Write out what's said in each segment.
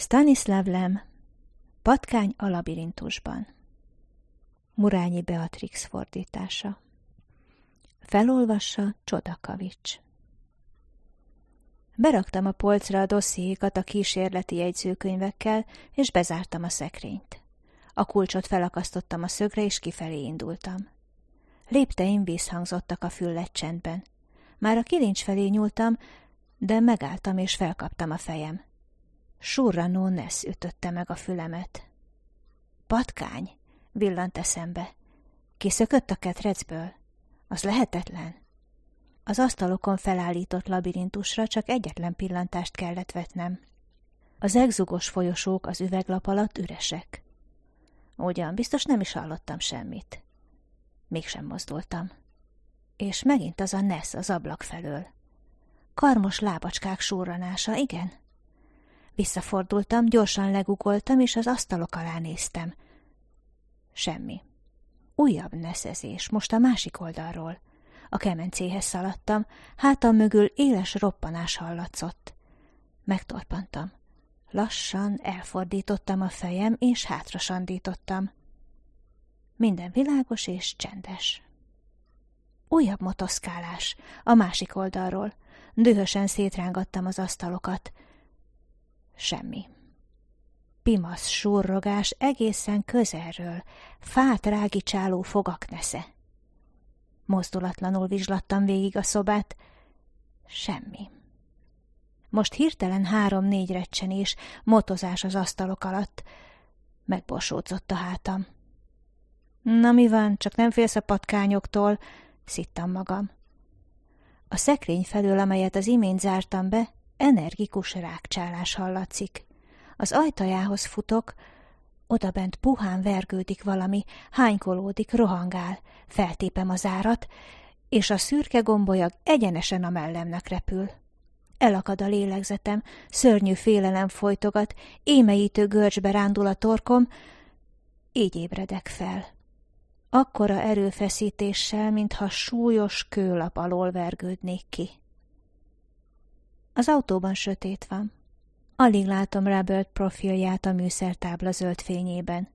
Stanislav Lem, Patkány a labirintusban. Murányi Beatrix fordítása. Felolvassa Csodakavics. Beraktam a polcra a dossziékat a kísérleti jegyzőkönyvekkel, és bezártam a szekrényt. A kulcsot felakasztottam a szögre, és kifelé indultam. Lépteim visszhangzottak a füllet csendben. Már a kilincs felé nyúltam, de megálltam és felkaptam a fejem. Surranó Nesz ütötte meg a fülemet. Patkány, villant eszembe. Kiszökött a ketrecből? Az lehetetlen. Az asztalokon felállított labirintusra csak egyetlen pillantást kellett vetnem. Az egzugos folyosók az üveglap alatt üresek. Ugyan, biztos nem is hallottam semmit. Mégsem mozdultam. És megint az a Nesz az ablak felől. Karmos lábacskák surranása, igen? Visszafordultam, gyorsan legugoltam, és az asztalok alá néztem. Semmi. Újabb neszezés, most a másik oldalról. A kemencéhez szaladtam, hátam mögül éles roppanás hallatszott. Megtorpantam. Lassan elfordítottam a fejem, és hátra sandítottam. Minden világos és csendes. Újabb motoszkálás, a másik oldalról. Dühösen szétrángattam az asztalokat. Semmi. Pimasz surrogás egészen közelről, fát rágicsáló fogak nesze. Mozdulatlanul vizslattam végig a szobát. Semmi. Most hirtelen három-négy recsenés, motozás az asztalok alatt. Megborsódzott a hátam. Na mi van, csak nem félsz a patkányoktól? Szittam magam. A szekrény felől, amelyet az imént zártam be, energikus rákcsálás hallatszik. Az ajtajához futok, odabent puhán vergődik valami, hánykolódik, rohangál, feltépem az árat, és a szürke gombolyag egyenesen a mellemnek repül. Elakad a lélegzetem, szörnyű félelem folytogat, émeítő görcsbe rándul a torkom, így ébredek fel. Akkora erőfeszítéssel, mintha súlyos kőlap alól vergődnék ki. Az autóban sötét van. Alig látom Robert profilját a műszertábla zöld fényében.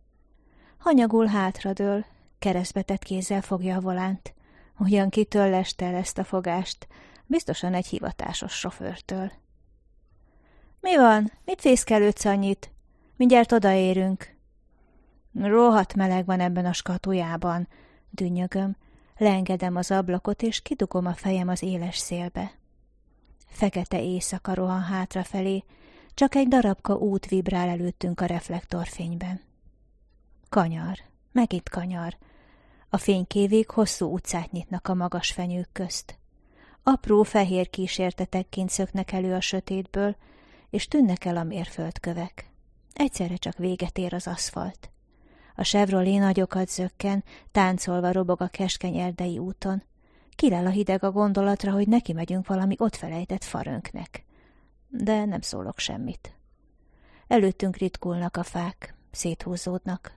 Hanyagul hátradől, keresztbetett kézzel fogja a volánt. Ugyan kitől leste el ezt a fogást, biztosan egy hivatásos sofőrtől. Mi van? Mit fészkelődsz annyit? Mindjárt odaérünk. Rohadt meleg van ebben a skatujában, dünnyögöm. Leengedem az ablakot, és kidugom a fejem az éles szélbe. Fekete éjszaka rohan hátrafelé, csak egy darabka út vibrál előttünk a reflektorfényben. Kanyar, megint kanyar. A fénykévék hosszú utcát nyitnak a magas fenyők közt. Apró fehér kísértetekként szöknek elő a sötétből, és tűnnek el a mérföldkövek. Egyszerre csak véget ér az aszfalt. A Chevrolet nagyokat zökken, táncolva robog a keskeny erdei úton. Kilel a hideg a gondolatra, hogy neki megyünk valami ott felejtett farönknek de nem szólok semmit. Előttünk ritkulnak a fák, széthúzódnak.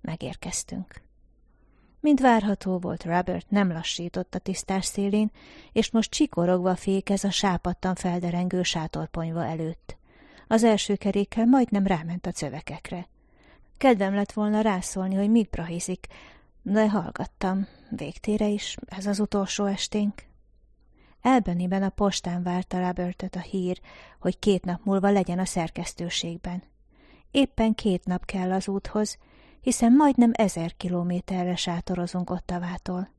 Megérkeztünk. Mint várható volt, Robert nem lassított a tisztás szélén, és most csikorogva fékez a sápadtan felderengő sátorponyva előtt. Az első kerékkel majdnem ráment a cövekekre. Kedvem lett volna rászólni, hogy mit prahizik, de hallgattam. Végtére is, ez az utolsó esténk. Elbeniben a postán várta Robertet a hír, hogy két nap múlva legyen a szerkesztőségben. Éppen két nap kell az úthoz, hiszen majdnem ezer kilométerre sátorozunk Ottavától.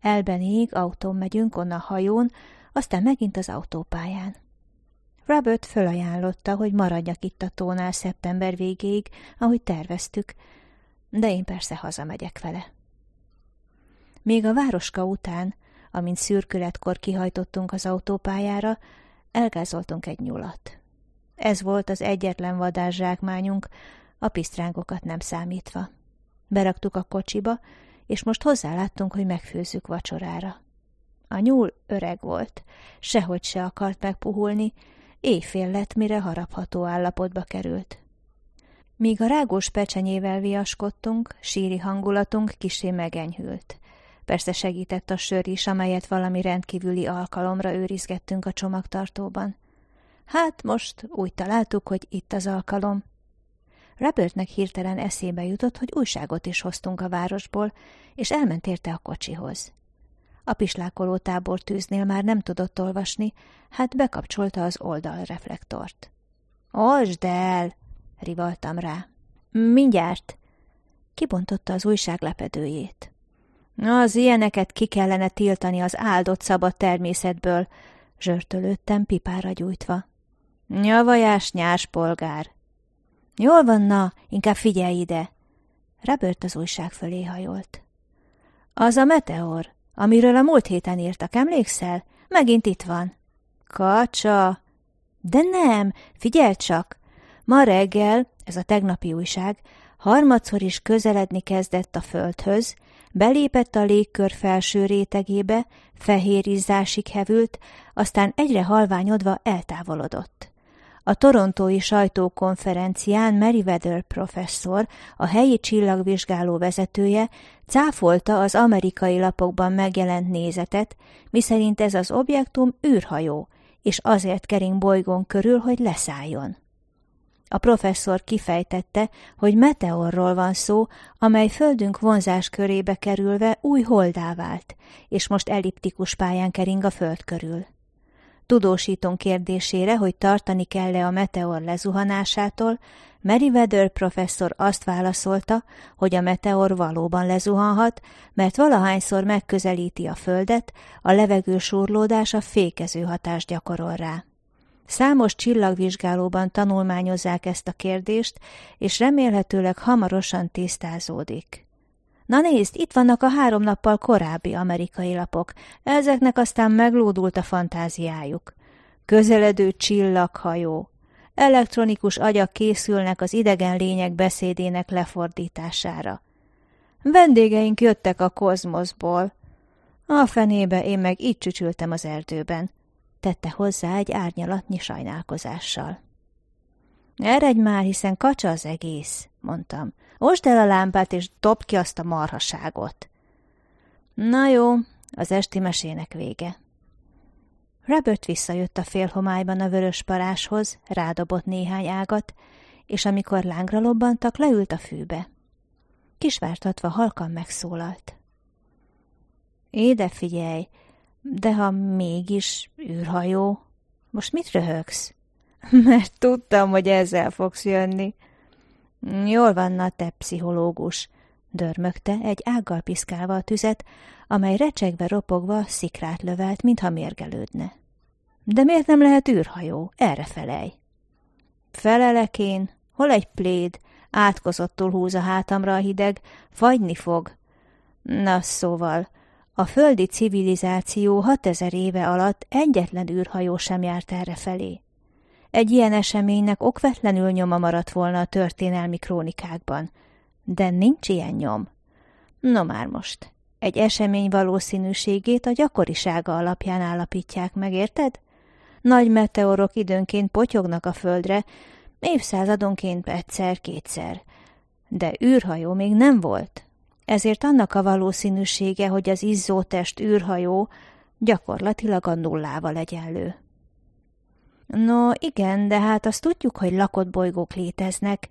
Elbenig autón megyünk onnan hajón, aztán megint az autópályán. Robert fölajánlotta, hogy maradjak itt a tónál szeptember végéig, ahogy terveztük, de én persze hazamegyek vele. Még a városka után, amint szürkületkor kihajtottunk az autópályára, elgázoltunk egy nyulat. Ez volt az egyetlen vadászsákmányunk, a pisztrángokat nem számítva. Beraktuk a kocsiba, és most hozzáláttunk, hogy megfőzzük vacsorára. A nyúl öreg volt, sehogy se akart megpuhulni, éjfél lett, mire harapható állapotba került. Míg a rágós pecsenyével viaskodtunk, síri hangulatunk kisé megenyhült. Persze segített a sör is, amelyet valami rendkívüli alkalomra őrizgettünk a csomagtartóban. Hát most úgy találtuk, hogy itt az alkalom. Robertnek hirtelen eszébe jutott, hogy újságot is hoztunk a városból, és elment érte a kocsihoz. A pislákoló tábor tűznél már nem tudott olvasni, hát bekapcsolta az oldalreflektort. – Olsd el! – rivaltam rá. – Mindjárt! Kibontotta az újság lepedőjét. Az ilyeneket ki kellene tiltani az áldott szabad természetből, zsörtölődtem pipára gyújtva. Nyavajás nyás polgár. Jól van, na, inkább figyelj ide. Robert az újság fölé hajolt. Az a meteor, amiről a múlt héten írtak, emlékszel? Megint itt van. Kacsa! De nem, figyelj csak! Ma reggel, ez a tegnapi újság, harmadszor is közeledni kezdett a földhöz, belépett a légkör felső rétegébe, fehérizásig hevült, aztán egyre halványodva eltávolodott. A torontói sajtókonferencián Meriwether professzor, a helyi csillagvizsgáló vezetője cáfolta az amerikai lapokban megjelent nézetet, miszerint ez az objektum űrhajó, és azért kering bolygón körül, hogy leszálljon. A professzor kifejtette, hogy meteorról van szó, amely földünk vonzás körébe kerülve új holdá vált, és most elliptikus pályán kering a föld körül. Tudósítom kérdésére, hogy tartani kell-e a meteor lezuhanásától, Meriwether professzor azt válaszolta, hogy a meteor valóban lezuhanhat, mert valahányszor megközelíti a Földet, a levegő surlódása fékező hatást gyakorol rá. Számos csillagvizsgálóban tanulmányozzák ezt a kérdést, és remélhetőleg hamarosan tisztázódik. Na nézd, itt vannak a három nappal korábbi amerikai lapok. Ezeknek aztán meglódult a fantáziájuk. Közeledő csillaghajó. Elektronikus agyak készülnek az idegen lények beszédének lefordítására. Vendégeink jöttek a kozmoszból. A fenébe én meg itt csücsültem az erdőben tette hozzá egy árnyalatnyi sajnálkozással. Eredj már, hiszen kacsa az egész, mondtam. Osd el a lámpát, és dobd ki azt a marhaságot. Na jó, az esti mesének vége. Robert visszajött a félhomályban a vörös paráshoz, rádobott néhány ágat, és amikor lángra lobbantak, leült a fűbe. Kisvártatva halkan megszólalt. Éde figyelj, de ha mégis űrhajó, most mit röhögsz? Mert tudtam, hogy ezzel fogsz jönni. Jól van, na te pszichológus, dörmögte egy ággal piszkálva a tüzet, amely recsegve ropogva szikrát lövelt, mintha mérgelődne. De miért nem lehet űrhajó? Erre felej. Felelek én, hol egy pléd, átkozottul húz a hátamra a hideg, fagyni fog. Na szóval, a földi civilizáció 6000 éve alatt egyetlen űrhajó sem járt erre felé. Egy ilyen eseménynek okvetlenül nyoma maradt volna a történelmi krónikákban, de nincs ilyen nyom. No már most, egy esemény valószínűségét a gyakorisága alapján állapítják meg, érted? Nagy meteorok időnként potyognak a földre, évszázadonként egyszer-kétszer. De űrhajó még nem volt ezért annak a valószínűsége, hogy az izzótest űrhajó gyakorlatilag a nullával egyenlő. No, igen, de hát azt tudjuk, hogy lakott bolygók léteznek,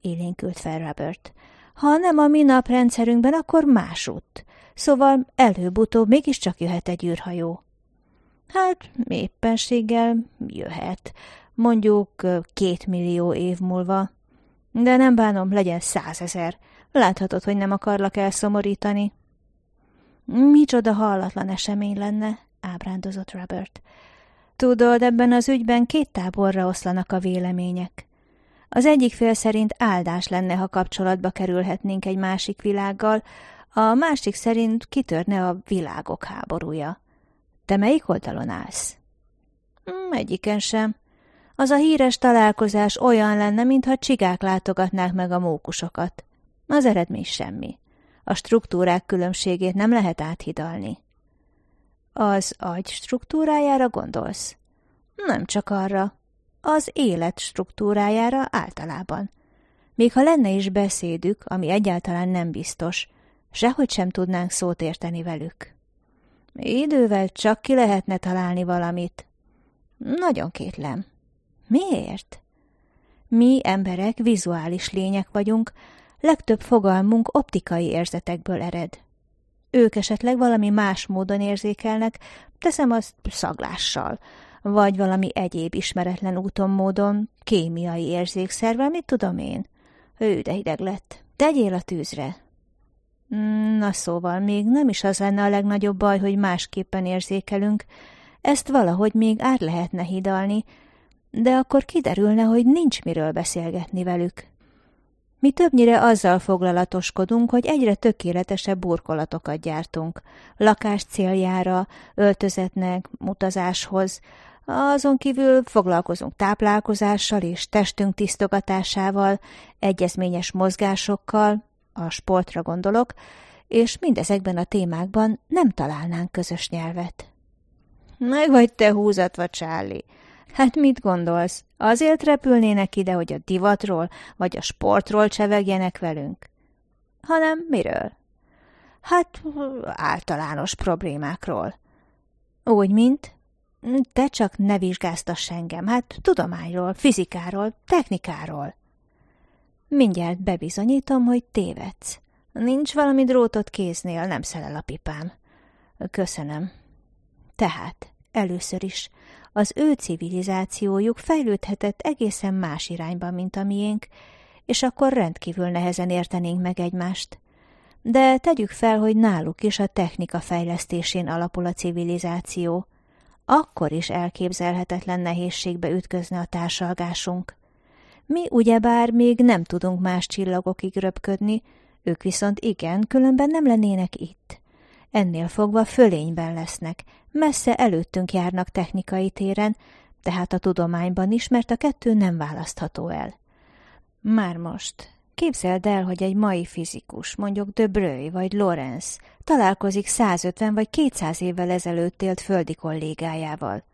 élénkült fel Robert. Ha nem a mi naprendszerünkben, akkor másút. Szóval előbb-utóbb mégiscsak jöhet egy űrhajó. Hát, éppenséggel jöhet. Mondjuk két millió év múlva. De nem bánom, legyen százezer. Láthatod, hogy nem akarlak elszomorítani. Micsoda hallatlan esemény lenne, ábrándozott Robert. Tudod, ebben az ügyben két táborra oszlanak a vélemények. Az egyik fél szerint áldás lenne, ha kapcsolatba kerülhetnénk egy másik világgal, a másik szerint kitörne a világok háborúja. Te melyik oldalon állsz? Hmm, egyiken sem. Az a híres találkozás olyan lenne, mintha csigák látogatnák meg a mókusokat. Az eredmény semmi. A struktúrák különbségét nem lehet áthidalni. Az agy struktúrájára gondolsz? Nem csak arra. Az élet struktúrájára általában. Még ha lenne is beszédük, ami egyáltalán nem biztos, sehogy sem tudnánk szót érteni velük. Idővel csak ki lehetne találni valamit. Nagyon kétlem. Miért? Mi emberek vizuális lények vagyunk, legtöbb fogalmunk optikai érzetekből ered. Ők esetleg valami más módon érzékelnek, teszem azt szaglással, vagy valami egyéb ismeretlen úton módon, kémiai érzékszervel, mit tudom én. Ő, de hideg lett. Tegyél a tűzre. Na szóval, még nem is az lenne a legnagyobb baj, hogy másképpen érzékelünk, ezt valahogy még át lehetne hidalni, de akkor kiderülne, hogy nincs miről beszélgetni velük. Mi többnyire azzal foglalatoskodunk, hogy egyre tökéletesebb burkolatokat gyártunk. Lakás céljára, öltözetnek, utazáshoz. Azon kívül foglalkozunk táplálkozással és testünk tisztogatásával, egyezményes mozgásokkal, a sportra gondolok, és mindezekben a témákban nem találnánk közös nyelvet. Meg vagy te húzatva, Charlie. Hát mit gondolsz? Azért repülnének ide, hogy a divatról vagy a sportról csevegjenek velünk? Hanem miről? Hát általános problémákról. Úgy, mint? Te csak ne vizsgáztass engem, hát tudományról, fizikáról, technikáról. Mindjárt bebizonyítom, hogy tévedsz. Nincs valami drótot kéznél, nem szelel a pipám. Köszönöm. Tehát, először is, az ő civilizációjuk fejlődhetett egészen más irányba, mint a miénk, és akkor rendkívül nehezen értenénk meg egymást. De tegyük fel, hogy náluk is a technika fejlesztésén alapul a civilizáció. Akkor is elképzelhetetlen nehézségbe ütközne a társalgásunk. Mi ugyebár még nem tudunk más csillagokig röpködni, ők viszont igen, különben nem lennének itt. Ennél fogva fölényben lesznek, messze előttünk járnak technikai téren, tehát a tudományban is, mert a kettő nem választható el. Már most. Képzeld el, hogy egy mai fizikus, mondjuk De Breuil vagy Lorenz találkozik 150 vagy 200 évvel ezelőtt élt földi kollégájával.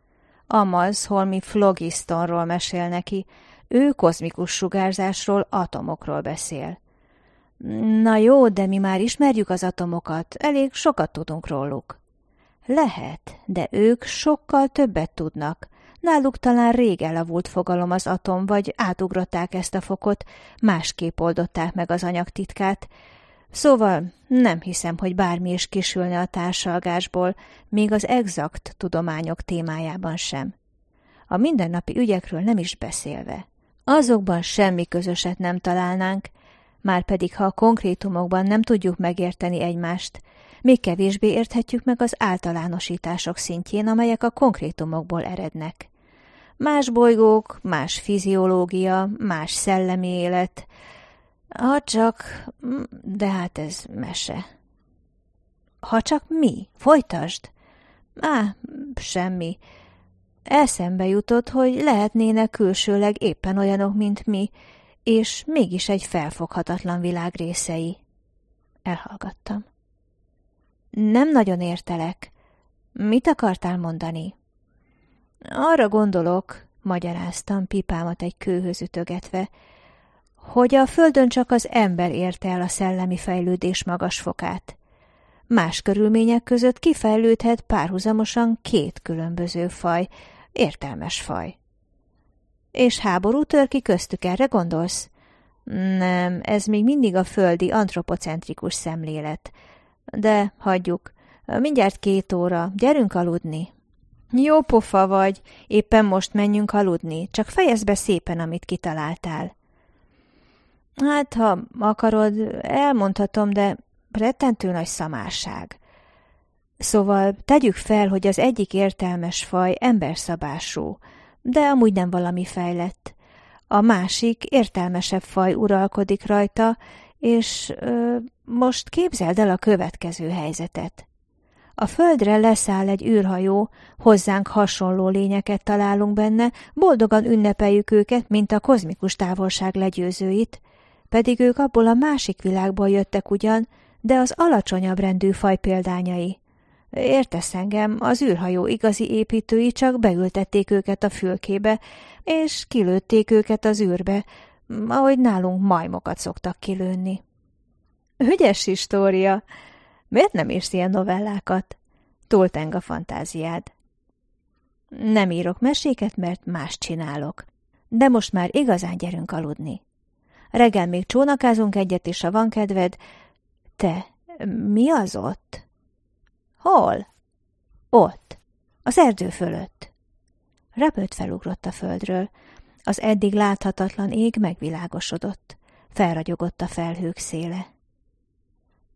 Amaz holmi flogistonról mesél neki, ő kozmikus sugárzásról, atomokról beszél. Na jó, de mi már ismerjük az atomokat, elég sokat tudunk róluk. Lehet, de ők sokkal többet tudnak. Náluk talán rég elavult fogalom az atom, vagy átugrották ezt a fokot, másképp oldották meg az anyagtitkát. Szóval nem hiszem, hogy bármi is kisülne a társalgásból, még az exakt tudományok témájában sem. A mindennapi ügyekről nem is beszélve. Azokban semmi közöset nem találnánk, már pedig ha a konkrétumokban nem tudjuk megérteni egymást, még kevésbé érthetjük meg az általánosítások szintjén, amelyek a konkrétumokból erednek. Más bolygók, más fiziológia, más szellemi élet, ha csak... de hát ez mese. Ha csak mi? Folytasd! Á, semmi. Eszembe jutott, hogy lehetnének külsőleg éppen olyanok, mint mi, és mégis egy felfoghatatlan világ részei. Elhallgattam. Nem nagyon értelek. Mit akartál mondani? Arra gondolok, magyaráztam pipámat egy kőhöz ütögetve, hogy a földön csak az ember érte el a szellemi fejlődés magas fokát. Más körülmények között kifejlődhet párhuzamosan két különböző faj, értelmes faj. És háború tör ki köztük, erre gondolsz? Nem, ez még mindig a földi antropocentrikus szemlélet. De hagyjuk. Mindjárt két óra, gyerünk aludni. Jó pofa vagy, éppen most menjünk aludni, csak fejezd be szépen, amit kitaláltál. Hát, ha akarod, elmondhatom, de rettentő nagy szamárság. Szóval tegyük fel, hogy az egyik értelmes faj emberszabású, de amúgy nem valami fejlett. A másik értelmesebb faj uralkodik rajta, és ö, most képzeld el a következő helyzetet. A földre leszáll egy űrhajó, hozzánk hasonló lényeket találunk benne, boldogan ünnepeljük őket, mint a kozmikus távolság legyőzőit, pedig ők abból a másik világból jöttek ugyan, de az alacsonyabb rendű faj példányai. Értesz engem, az űrhajó igazi építői csak beültették őket a fülkébe, és kilőtték őket az űrbe, ahogy nálunk majmokat szoktak kilőni. Ügyes história! Miért nem írsz ilyen novellákat? Túlteng a fantáziád. Nem írok meséket, mert más csinálok. De most már igazán gyerünk aludni. Reggel még csónakázunk egyet is, ha van kedved. Te, mi az ott? Hol? Ott, az erdő fölött. Repölt felugrott a földről. Az eddig láthatatlan ég megvilágosodott. Felragyogott a felhők széle.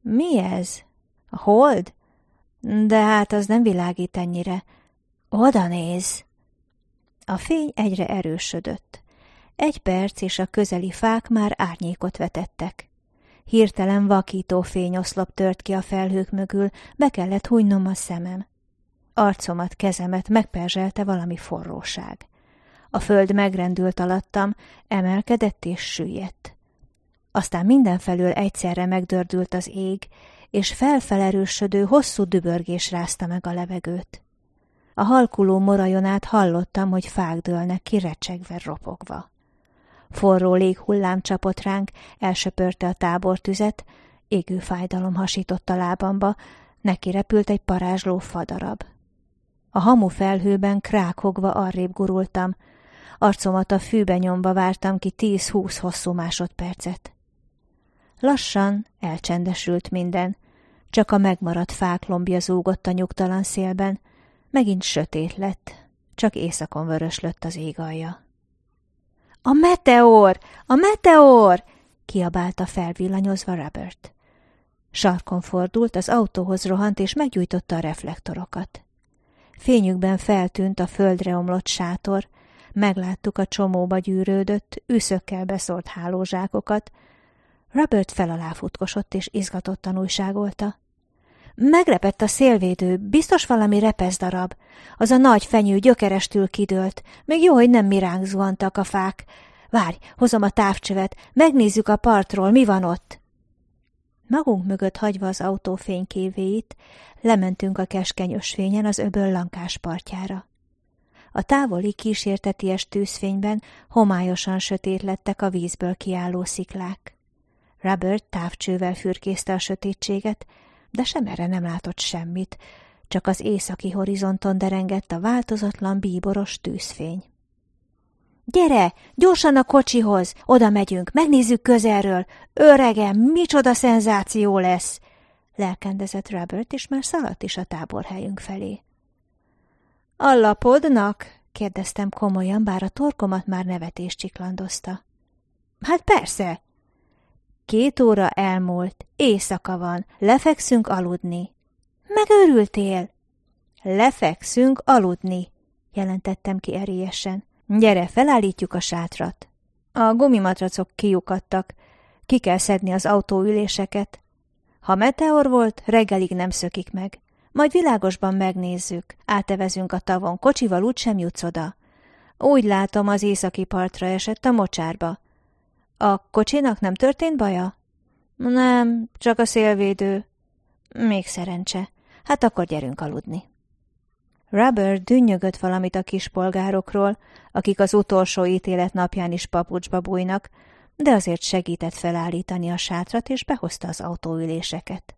Mi ez? A hold? De hát az nem világít ennyire. Oda néz! A fény egyre erősödött. Egy perc, és a közeli fák már árnyékot vetettek. Hirtelen vakító fényoszlop tört ki a felhők mögül, be kellett hunynom a szemem. Arcomat, kezemet megperzselte valami forróság. A föld megrendült alattam, emelkedett és süllyedt. Aztán mindenfelől egyszerre megdördült az ég, és felfelerősödő, hosszú dübörgés rázta meg a levegőt. A halkuló morajonát hallottam, hogy fák dőlnek ki ropogva. Forró léghullám csapott ránk, elsöpörte a tábortüzet, égő fájdalom hasított a lábamba, neki repült egy parázsló fadarab. A hamu felhőben krákogva arrébb gurultam, arcomat a fűbe nyomva vártam ki tíz-húsz hosszú másodpercet. Lassan elcsendesült minden, csak a megmaradt fák lombja zúgott a nyugtalan szélben, megint sötét lett, csak éjszakon vöröslött az ég alja. A meteor! A meteor! kiabálta felvillanyozva Robert. Sarkon fordult, az autóhoz rohant, és meggyújtotta a reflektorokat. Fényükben feltűnt a földre omlott sátor, megláttuk a csomóba gyűrődött, üszökkel beszólt hálózsákokat. Robert fel alá futkosott, és izgatottan újságolta. Megrepett a szélvédő, biztos valami repeszdarab. Az a nagy fenyő gyökerestül kidőlt. Még jó, hogy nem mi ránk zuhantak a fák. Várj, hozom a távcsövet, megnézzük a partról, mi van ott. Magunk mögött hagyva az autó fénykévéit, lementünk a keskeny ösvényen az öböl lankás partjára. A távoli kísérteties tűzfényben homályosan sötét lettek a vízből kiálló sziklák. Robert távcsővel fürkészte a sötétséget, de sem erre nem látott semmit, csak az északi horizonton derengett a változatlan bíboros tűzfény. Gyere, gyorsan a kocsihoz, oda megyünk, megnézzük közelről. Öregem, micsoda szenzáció lesz! Lelkendezett Robert, és már szaladt is a táborhelyünk felé. A lapodnak? kérdeztem komolyan, bár a torkomat már nevetés csiklandozta. Hát persze, Két óra elmúlt, éjszaka van, lefekszünk aludni. Megőrültél? Lefekszünk aludni, jelentettem ki erélyesen. Gyere, felállítjuk a sátrat. A gumimatracok kiukadtak, ki kell szedni az autóüléseket. Ha meteor volt, reggelig nem szökik meg. Majd világosban megnézzük, átevezünk a tavon, kocsival úgysem jutsz oda. Úgy látom, az északi partra esett a mocsárba. A kocsinak nem történt baja? Nem, csak a szélvédő. Még szerencse. Hát akkor gyerünk aludni. Robert dünnyögött valamit a kispolgárokról, akik az utolsó ítélet napján is papucsba bújnak, de azért segített felállítani a sátrat, és behozta az autóüléseket.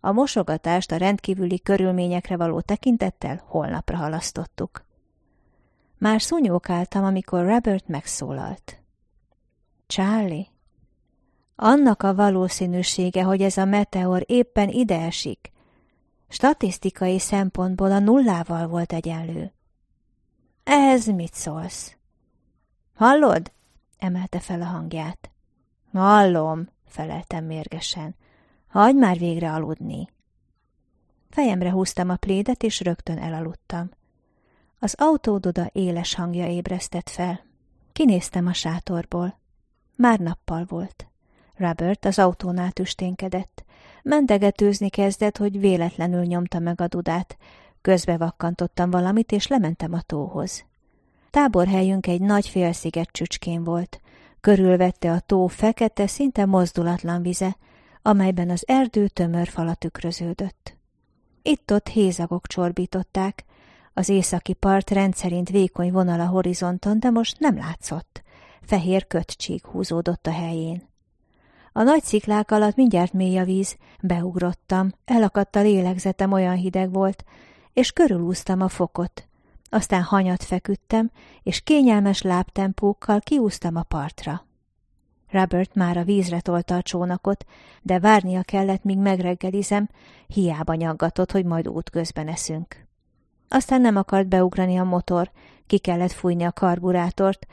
A mosogatást a rendkívüli körülményekre való tekintettel holnapra halasztottuk. Már szúnyókáltam, amikor Robert megszólalt. Charlie? Annak a valószínűsége, hogy ez a meteor éppen ide esik, statisztikai szempontból a nullával volt egyenlő. Ehhez mit szólsz? Hallod? emelte fel a hangját. Hallom, feleltem mérgesen. Hagy már végre aludni. Fejemre húztam a plédet, és rögtön elaludtam. Az autódoda éles hangja ébresztett fel. Kinéztem a sátorból. Már nappal volt. Robert az autónál tüsténkedett. Mentegetőzni kezdett, hogy véletlenül nyomta meg a dudát. Közbe vakkantottam valamit, és lementem a tóhoz. Táborhelyünk egy nagy félsziget csücskén volt. Körülvette a tó fekete, szinte mozdulatlan vize, amelyben az erdő tömör fala tükröződött. Itt-ott hézagok csorbították, az északi part rendszerint vékony vonal a horizonton, de most nem látszott fehér kötcsík húzódott a helyén. A nagy sziklák alatt mindjárt mély a víz, beugrottam, elakadt a lélegzetem, olyan hideg volt, és körülúztam a fokot. Aztán hanyat feküdtem, és kényelmes lábtempókkal kiúztam a partra. Robert már a vízre tolta a csónakot, de várnia kellett, míg megreggelizem, hiába nyaggatott, hogy majd útközben eszünk. Aztán nem akart beugrani a motor, ki kellett fújni a karburátort,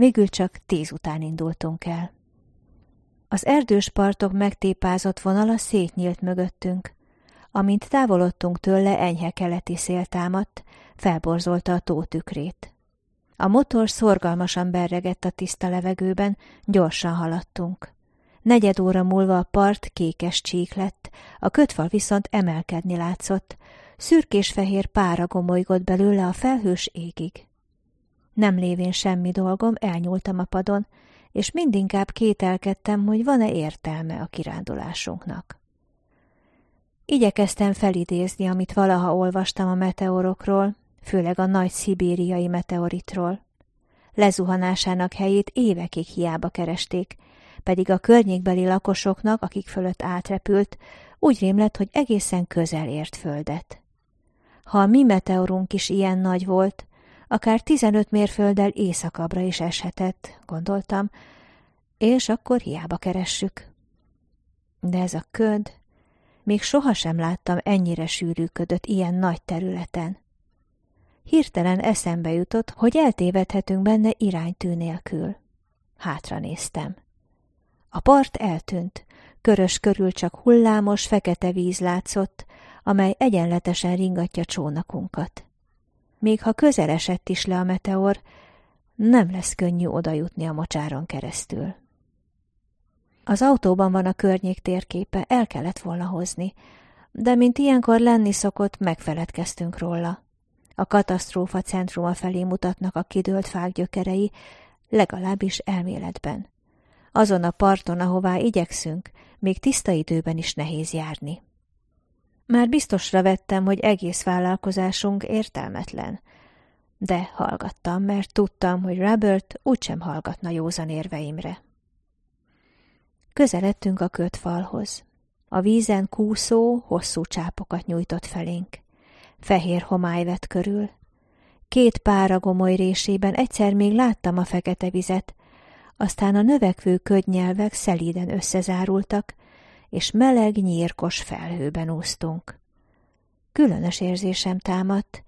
végül csak tíz után indultunk el. Az erdős partok megtépázott vonala szétnyílt mögöttünk. Amint távolodtunk tőle, enyhe keleti szél támadt, felborzolta a tó tükrét. A motor szorgalmasan berregett a tiszta levegőben, gyorsan haladtunk. Negyed óra múlva a part kékes csík lett, a kötfal viszont emelkedni látszott, szürkés-fehér pára gomolygott belőle a felhős égig. Nem lévén semmi dolgom, elnyúltam a padon, és mindinkább kételkedtem, hogy van-e értelme a kirándulásunknak. Igyekeztem felidézni, amit valaha olvastam a meteorokról, főleg a nagy szibériai meteoritról. Lezuhanásának helyét évekig hiába keresték, pedig a környékbeli lakosoknak, akik fölött átrepült, úgy rémlett, hogy egészen közel ért földet. Ha a mi meteorunk is ilyen nagy volt, akár tizenöt mérfölddel északabbra is eshetett, gondoltam, és akkor hiába keressük. De ez a köd, még sohasem láttam ennyire sűrű ködöt ilyen nagy területen. Hirtelen eszembe jutott, hogy eltévedhetünk benne iránytű nélkül. Hátra néztem. A part eltűnt, körös körül csak hullámos, fekete víz látszott, amely egyenletesen ringatja csónakunkat. Még ha közel esett is le a meteor, nem lesz könnyű odajutni a mocsáron keresztül. Az autóban van a környék térképe, el kellett volna hozni, de mint ilyenkor lenni szokott, megfeledkeztünk róla. A katasztrófa centruma felé mutatnak a kidőlt fák gyökerei, legalábbis elméletben. Azon a parton, ahová igyekszünk, még tiszta időben is nehéz járni. Már biztosra vettem, hogy egész vállalkozásunk értelmetlen, de hallgattam, mert tudtam, hogy Robert úgysem hallgatna józan érveimre. Közeledtünk a kötfalhoz. A vízen kúszó, hosszú csápokat nyújtott felénk. Fehér homály vett körül. Két pára gomoly résében egyszer még láttam a fekete vizet, aztán a növekvő ködnyelvek szelíden összezárultak, és meleg, nyírkos felhőben úsztunk. Különös érzésem támadt.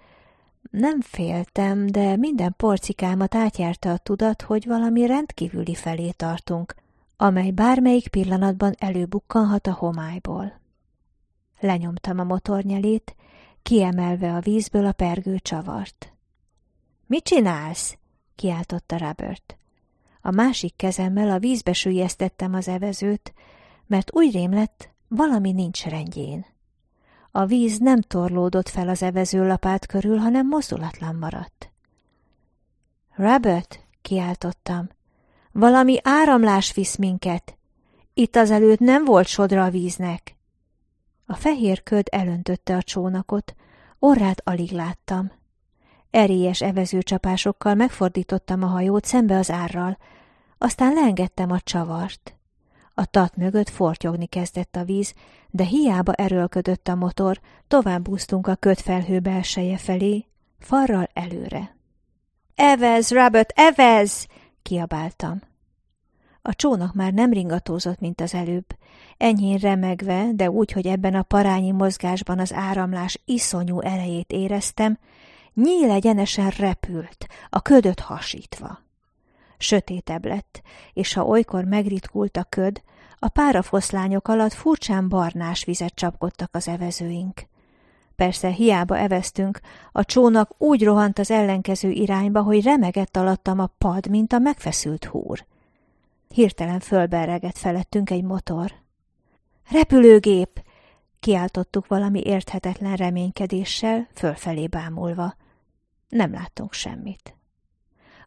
Nem féltem, de minden porcikámat átjárta a tudat, hogy valami rendkívüli felé tartunk, amely bármelyik pillanatban előbukkanhat a homályból. Lenyomtam a motornyelét, kiemelve a vízből a pergő csavart. – Mit csinálsz? – kiáltotta Robert. A másik kezemmel a vízbe sülyeztettem az evezőt, mert úgy rémlett, valami nincs rendjén. A víz nem torlódott fel az evezőlapát körül, hanem mozdulatlan maradt. – Robert! – kiáltottam. – Valami áramlás visz minket! Itt azelőtt nem volt sodra a víznek! A fehér köd elöntötte a csónakot, orrát alig láttam. Erélyes evezőcsapásokkal megfordítottam a hajót szembe az árral, aztán leengedtem a csavart. A tat mögött fortyogni kezdett a víz, de hiába erőlködött a motor, tovább úsztunk a kötfelhő belseje felé, farral előre. – Evez, Robert, evez! – kiabáltam. A csónak már nem ringatózott, mint az előbb. Enyhén remegve, de úgy, hogy ebben a parányi mozgásban az áramlás iszonyú erejét éreztem, nyíl egyenesen repült, a ködöt hasítva. Sötétebb lett, és ha olykor megritkult a köd, a párafoszlányok alatt furcsán barnás vizet csapkodtak az evezőink. Persze hiába eveztünk, a csónak úgy rohant az ellenkező irányba, hogy remegett alattam a pad, mint a megfeszült húr. Hirtelen fölberregett felettünk egy motor. Repülőgép! Kiáltottuk valami érthetetlen reménykedéssel, fölfelé bámulva. Nem láttunk semmit.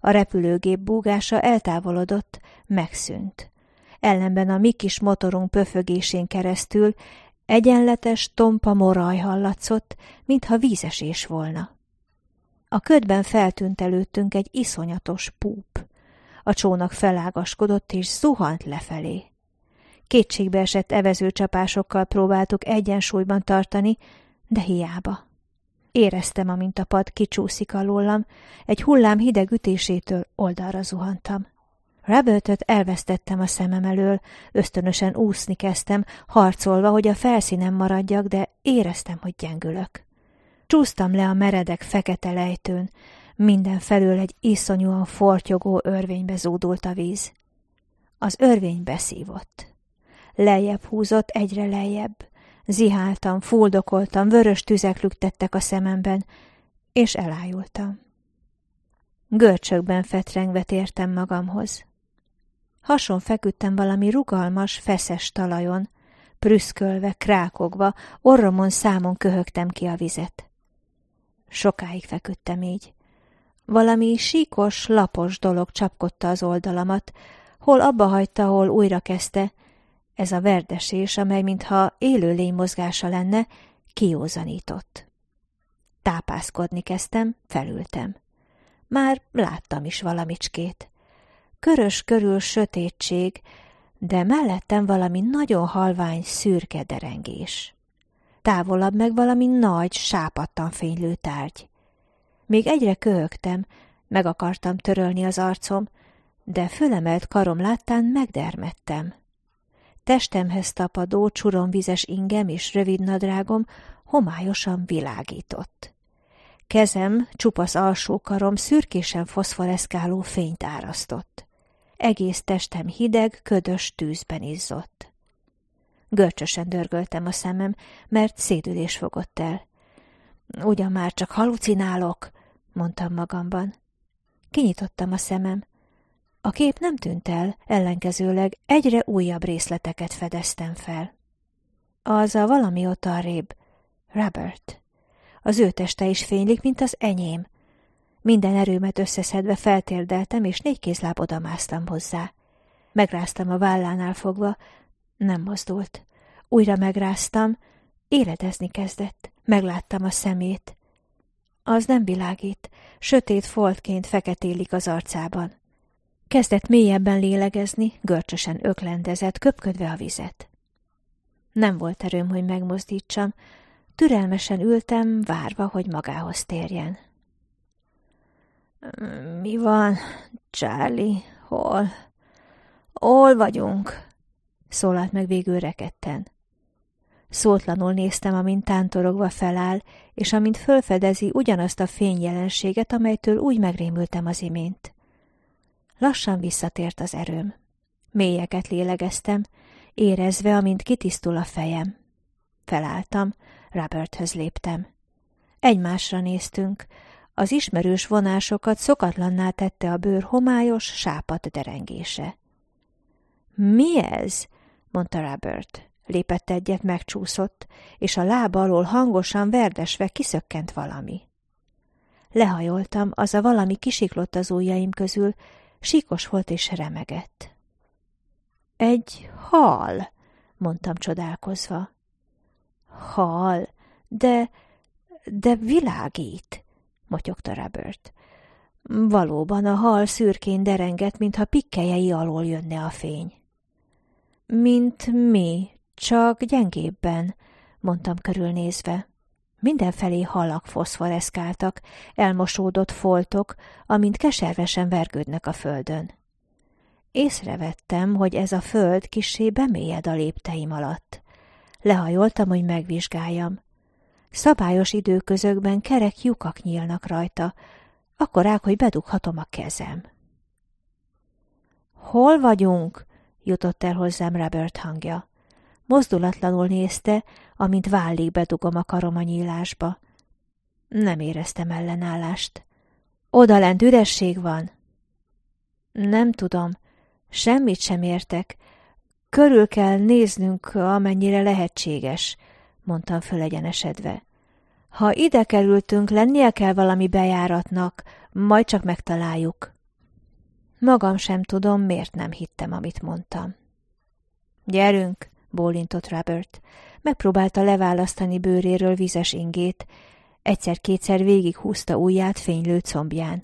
A repülőgép búgása eltávolodott, megszűnt. Ellenben a mi kis motorunk pöfögésén keresztül egyenletes, tompa moraj hallatszott, mintha vízesés volna. A ködben feltűnt előttünk egy iszonyatos púp. A csónak felágaskodott és zuhant lefelé. Kétségbe esett evezőcsapásokkal próbáltuk egyensúlyban tartani, de hiába. Éreztem, amint a pad kicsúszik alólam, egy hullám hideg ütésétől oldalra zuhantam. Robertot elvesztettem a szemem elől, ösztönösen úszni kezdtem, harcolva, hogy a felszínen maradjak, de éreztem, hogy gyengülök. Csúsztam le a meredek fekete lejtőn, minden felől egy iszonyúan fortyogó örvénybe zúdult a víz. Az örvény beszívott. Lejjebb húzott, egyre lejjebb. Ziháltam, fuldokoltam, vörös tüzek lüktettek a szememben, és elájultam. Görcsökben fetrengve tértem magamhoz. Hason feküdtem valami rugalmas, feszes talajon, prüszkölve, krákogva, orromon számon köhögtem ki a vizet. Sokáig feküdtem így. Valami síkos, lapos dolog csapkodta az oldalamat, hol abba hagyta, hol újra kezdte. Ez a verdesés, amely mintha élőlény mozgása lenne, kiózanított. Tápászkodni kezdtem, felültem. Már láttam is valamicskét. Körös körül sötétség, de mellettem valami nagyon halvány, szürke derengés. Távolabb meg valami nagy, sápattan fénylő tárgy. Még egyre köhögtem, meg akartam törölni az arcom, de fölemelt karom láttán megdermettem. Testemhez tapadó csuromvizes ingem és rövid nadrágom homályosan világított. Kezem, csupasz alsó karom szürkésen foszforeszkáló fényt árasztott. Egész testem hideg, ködös tűzben izzott. Görcsösen dörgöltem a szemem, mert szédülés fogott el. Ugyan már csak halucinálok, mondtam magamban. Kinyitottam a szemem. A kép nem tűnt el, ellenkezőleg egyre újabb részleteket fedeztem fel. Az a valami ott arrébb, Robert. Az ő teste is fénylik, mint az enyém. Minden erőmet összeszedve feltérdeltem, és négy kézláb odamásztam hozzá. Megráztam a vállánál fogva, nem mozdult. Újra megráztam, éledezni kezdett. Megláttam a szemét. Az nem világít, sötét foltként feketélik az arcában. Kezdett mélyebben lélegezni, görcsösen öklendezett, köpködve a vizet. Nem volt erőm, hogy megmozdítsam, türelmesen ültem, várva, hogy magához térjen. Mi van, Charlie? Hol? Hol vagyunk? szólalt meg végül reketten. Szótlanul néztem, amint tántorogva feláll, és amint fölfedezi ugyanazt a fényjelenséget, amelytől úgy megrémültem az imént. Lassan visszatért az erőm. Mélyeket lélegeztem, érezve, amint kitisztul a fejem. Felálltam, Roberthöz léptem. Egymásra néztünk, az ismerős vonásokat szokatlanná tette a bőr homályos, sápat derengése. Mi ez? mondta Robert. Lépett egyet, megcsúszott, és a lába alól hangosan verdesve kiszökkent valami. Lehajoltam, az a valami kisiklott az ujjaim közül, síkos volt és remegett. Egy hal, mondtam csodálkozva. Hal, de, de világít, motyogta Robert. Valóban a hal szürkén derengett, mintha pikkelyei alól jönne a fény. Mint mi, csak gyengébben, mondtam körülnézve. Mindenfelé halak foszforeszkáltak, elmosódott foltok, amint keservesen vergődnek a földön. Észrevettem, hogy ez a föld kissé bemélyed a lépteim alatt. Lehajoltam, hogy megvizsgáljam. Szabályos időközökben kerek lyukak nyílnak rajta, akkorák, hogy bedughatom a kezem. Hol vagyunk? jutott el hozzám Robert hangja. Mozdulatlanul nézte, amint vállig bedugom a karom a nyílásba. Nem éreztem ellenállást. Odalent üresség van. Nem tudom, semmit sem értek. Körül kell néznünk, amennyire lehetséges, mondtam fölegyenesedve. Ha ide kerültünk, lennie kell valami bejáratnak, majd csak megtaláljuk. Magam sem tudom, miért nem hittem, amit mondtam. Gyerünk, bólintott Robert. Megpróbálta leválasztani bőréről vizes ingét. Egyszer-kétszer végighúzta ujját fénylő combján.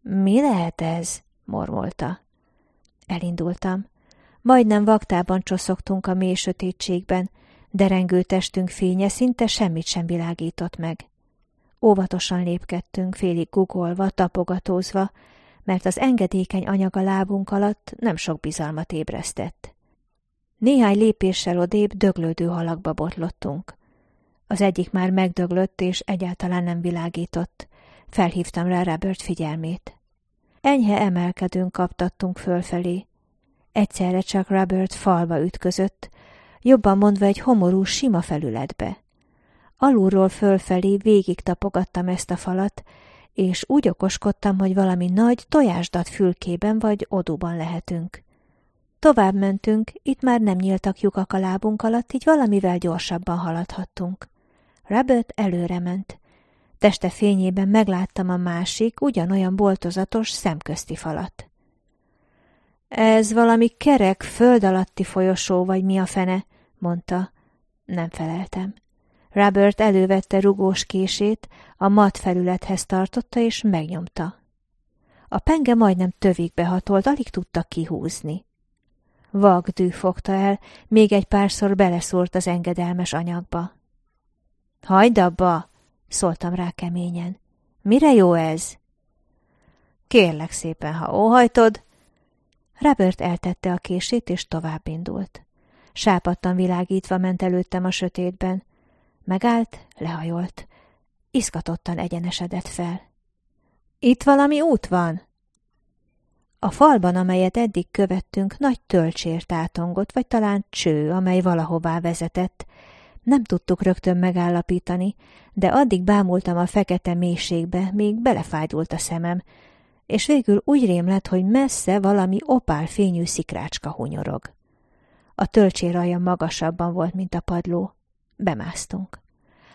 Mi lehet ez? mormolta. Elindultam. Majdnem vaktában csoszogtunk a mély sötétségben, derengő testünk fénye szinte semmit sem világított meg. Óvatosan lépkedtünk, félig gugolva, tapogatózva, mert az engedékeny anyag a lábunk alatt nem sok bizalmat ébresztett. Néhány lépéssel odébb döglődő halakba botlottunk. Az egyik már megdöglött, és egyáltalán nem világított. Felhívtam rá Robert figyelmét. Enyhe emelkedőn kaptattunk fölfelé. Egyszerre csak Robert falba ütközött, jobban mondva egy homorú, sima felületbe. Alulról fölfelé végig tapogattam ezt a falat, és úgy okoskodtam, hogy valami nagy tojásdat fülkében vagy odúban lehetünk. Tovább mentünk, itt már nem nyíltak lyukak a lábunk alatt, így valamivel gyorsabban haladhattunk. Robert előre ment. Teste fényében megláttam a másik, ugyanolyan boltozatos szemközti falat. Ez valami kerek, föld alatti folyosó, vagy mi a fene, mondta. Nem feleltem. Robert elővette rugós kését, a mat felülethez tartotta és megnyomta. A penge majdnem tövikbe hatolt, alig tudta kihúzni. Vagdű fogta el, még egy párszor beleszórt az engedelmes anyagba. Hagyd abba! szóltam rá keményen. Mire jó ez? Kérlek szépen, ha óhajtod. Robert eltette a kését, és tovább indult. Sápadtan világítva ment előttem a sötétben. Megállt, lehajolt. Iszkatottan egyenesedett fel. Itt valami út van? A falban, amelyet eddig követtünk, nagy tölcsért átongott, vagy talán cső, amely valahová vezetett. Nem tudtuk rögtön megállapítani, de addig bámultam a fekete mélységbe, még belefájdult a szemem, és végül úgy rém lett, hogy messze valami opál fényű szikrácska hunyorog. A tölcsér alja magasabban volt, mint a padló. Bemásztunk.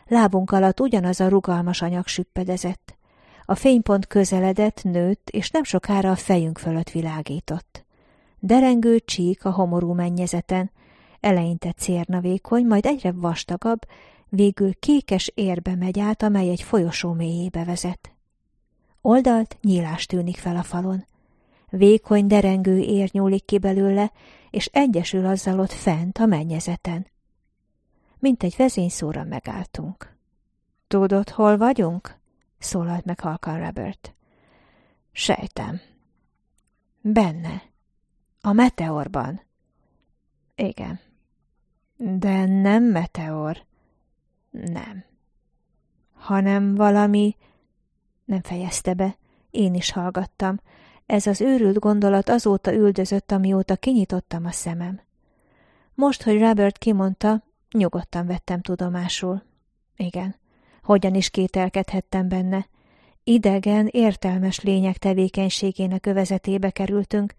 Lábunk alatt ugyanaz a rugalmas anyag süppedezett. A fénypont közeledett, nőtt, és nem sokára a fejünk fölött világított. Derengő csík a homorú mennyezeten, eleinte cérnavékony, majd egyre vastagabb, végül kékes érbe megy át, amely egy folyosó mélyébe vezet. Oldalt nyílás tűnik fel a falon. Vékony, derengő ér nyúlik ki belőle, és egyesül azzal ott fent a mennyezeten. Mint egy vezényszóra megálltunk. Tudod, hol vagyunk? Szólalt meg halkan Robert. Sejtem. Benne. A meteorban. Igen. De nem meteor. Nem. Hanem valami... Nem fejezte be. Én is hallgattam. Ez az őrült gondolat azóta üldözött, amióta kinyitottam a szemem. Most, hogy Robert kimondta, nyugodtan vettem tudomásul. Igen, hogyan is kételkedhettem benne. Idegen, értelmes lények tevékenységének övezetébe kerültünk,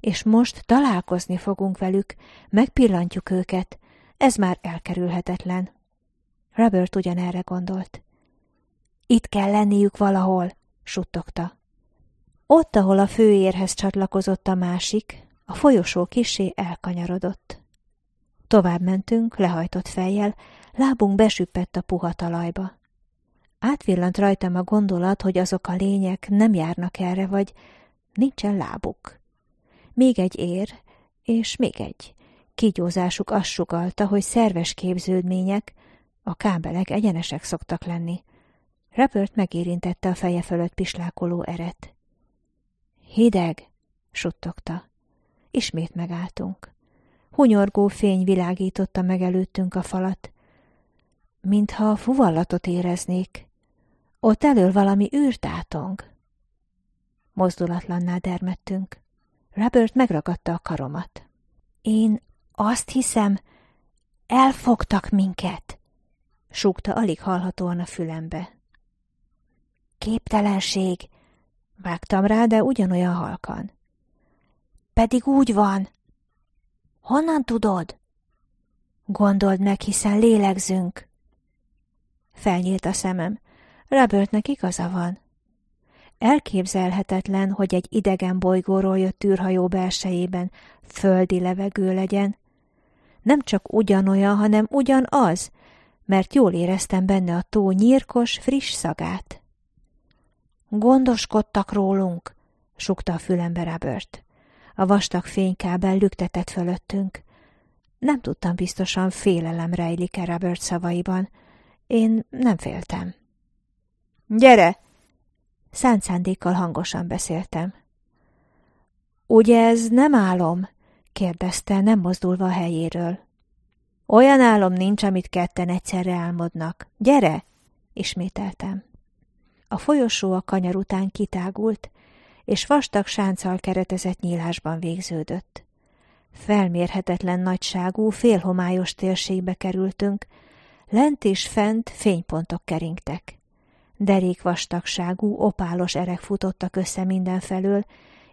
és most találkozni fogunk velük, megpillantjuk őket. Ez már elkerülhetetlen. Robert ugyanerre gondolt. Itt kell lenniük valahol, suttogta. Ott, ahol a főérhez csatlakozott a másik, a folyosó kisé elkanyarodott. Tovább mentünk, lehajtott fejjel, lábunk besüppett a puha talajba. Átvillant rajtam a gondolat, hogy azok a lények nem járnak erre, vagy nincsen lábuk. Még egy ér, és még egy. Kígyózásuk azt sugalta, hogy szerves képződmények, a kábelek egyenesek szoktak lenni. Repört megérintette a feje fölött pislákoló eret. Hideg, suttogta. Ismét megálltunk. Hunyorgó fény világította meg előttünk a falat. Mintha fuvallatot éreznék. Ott elől valami űrtátong. Mozdulatlanná dermedtünk. Robert megragadta a karomat. Én azt hiszem, elfogtak minket, súgta alig hallhatóan a fülembe. Képtelenség, vágtam rá, de ugyanolyan halkan. Pedig úgy van. Honnan tudod? Gondold meg, hiszen lélegzünk. Felnyílt a szemem. Robertnek igaza van. Elképzelhetetlen, hogy egy idegen bolygóról jött űrhajó belsejében földi levegő legyen. Nem csak ugyanolyan, hanem ugyanaz, mert jól éreztem benne a tó nyírkos, friss szagát. Gondoskodtak rólunk, sukta a fülembe Robert. A vastag fénykábel lüktetett fölöttünk. Nem tudtam biztosan, félelem rejlik-e Robert szavaiban. Én nem féltem. Gyere! Szánt szándékkal hangosan beszéltem. Ugye ez nem álom? kérdezte, nem mozdulva a helyéről. Olyan álom nincs, amit ketten egyszerre álmodnak. Gyere! ismételtem. A folyosó a kanyar után kitágult, és vastag sánccal keretezett nyílásban végződött. Felmérhetetlen nagyságú, félhomályos térségbe kerültünk, lent és fent fénypontok keringtek. Derék vastagságú, opálos erek futottak össze mindenfelől,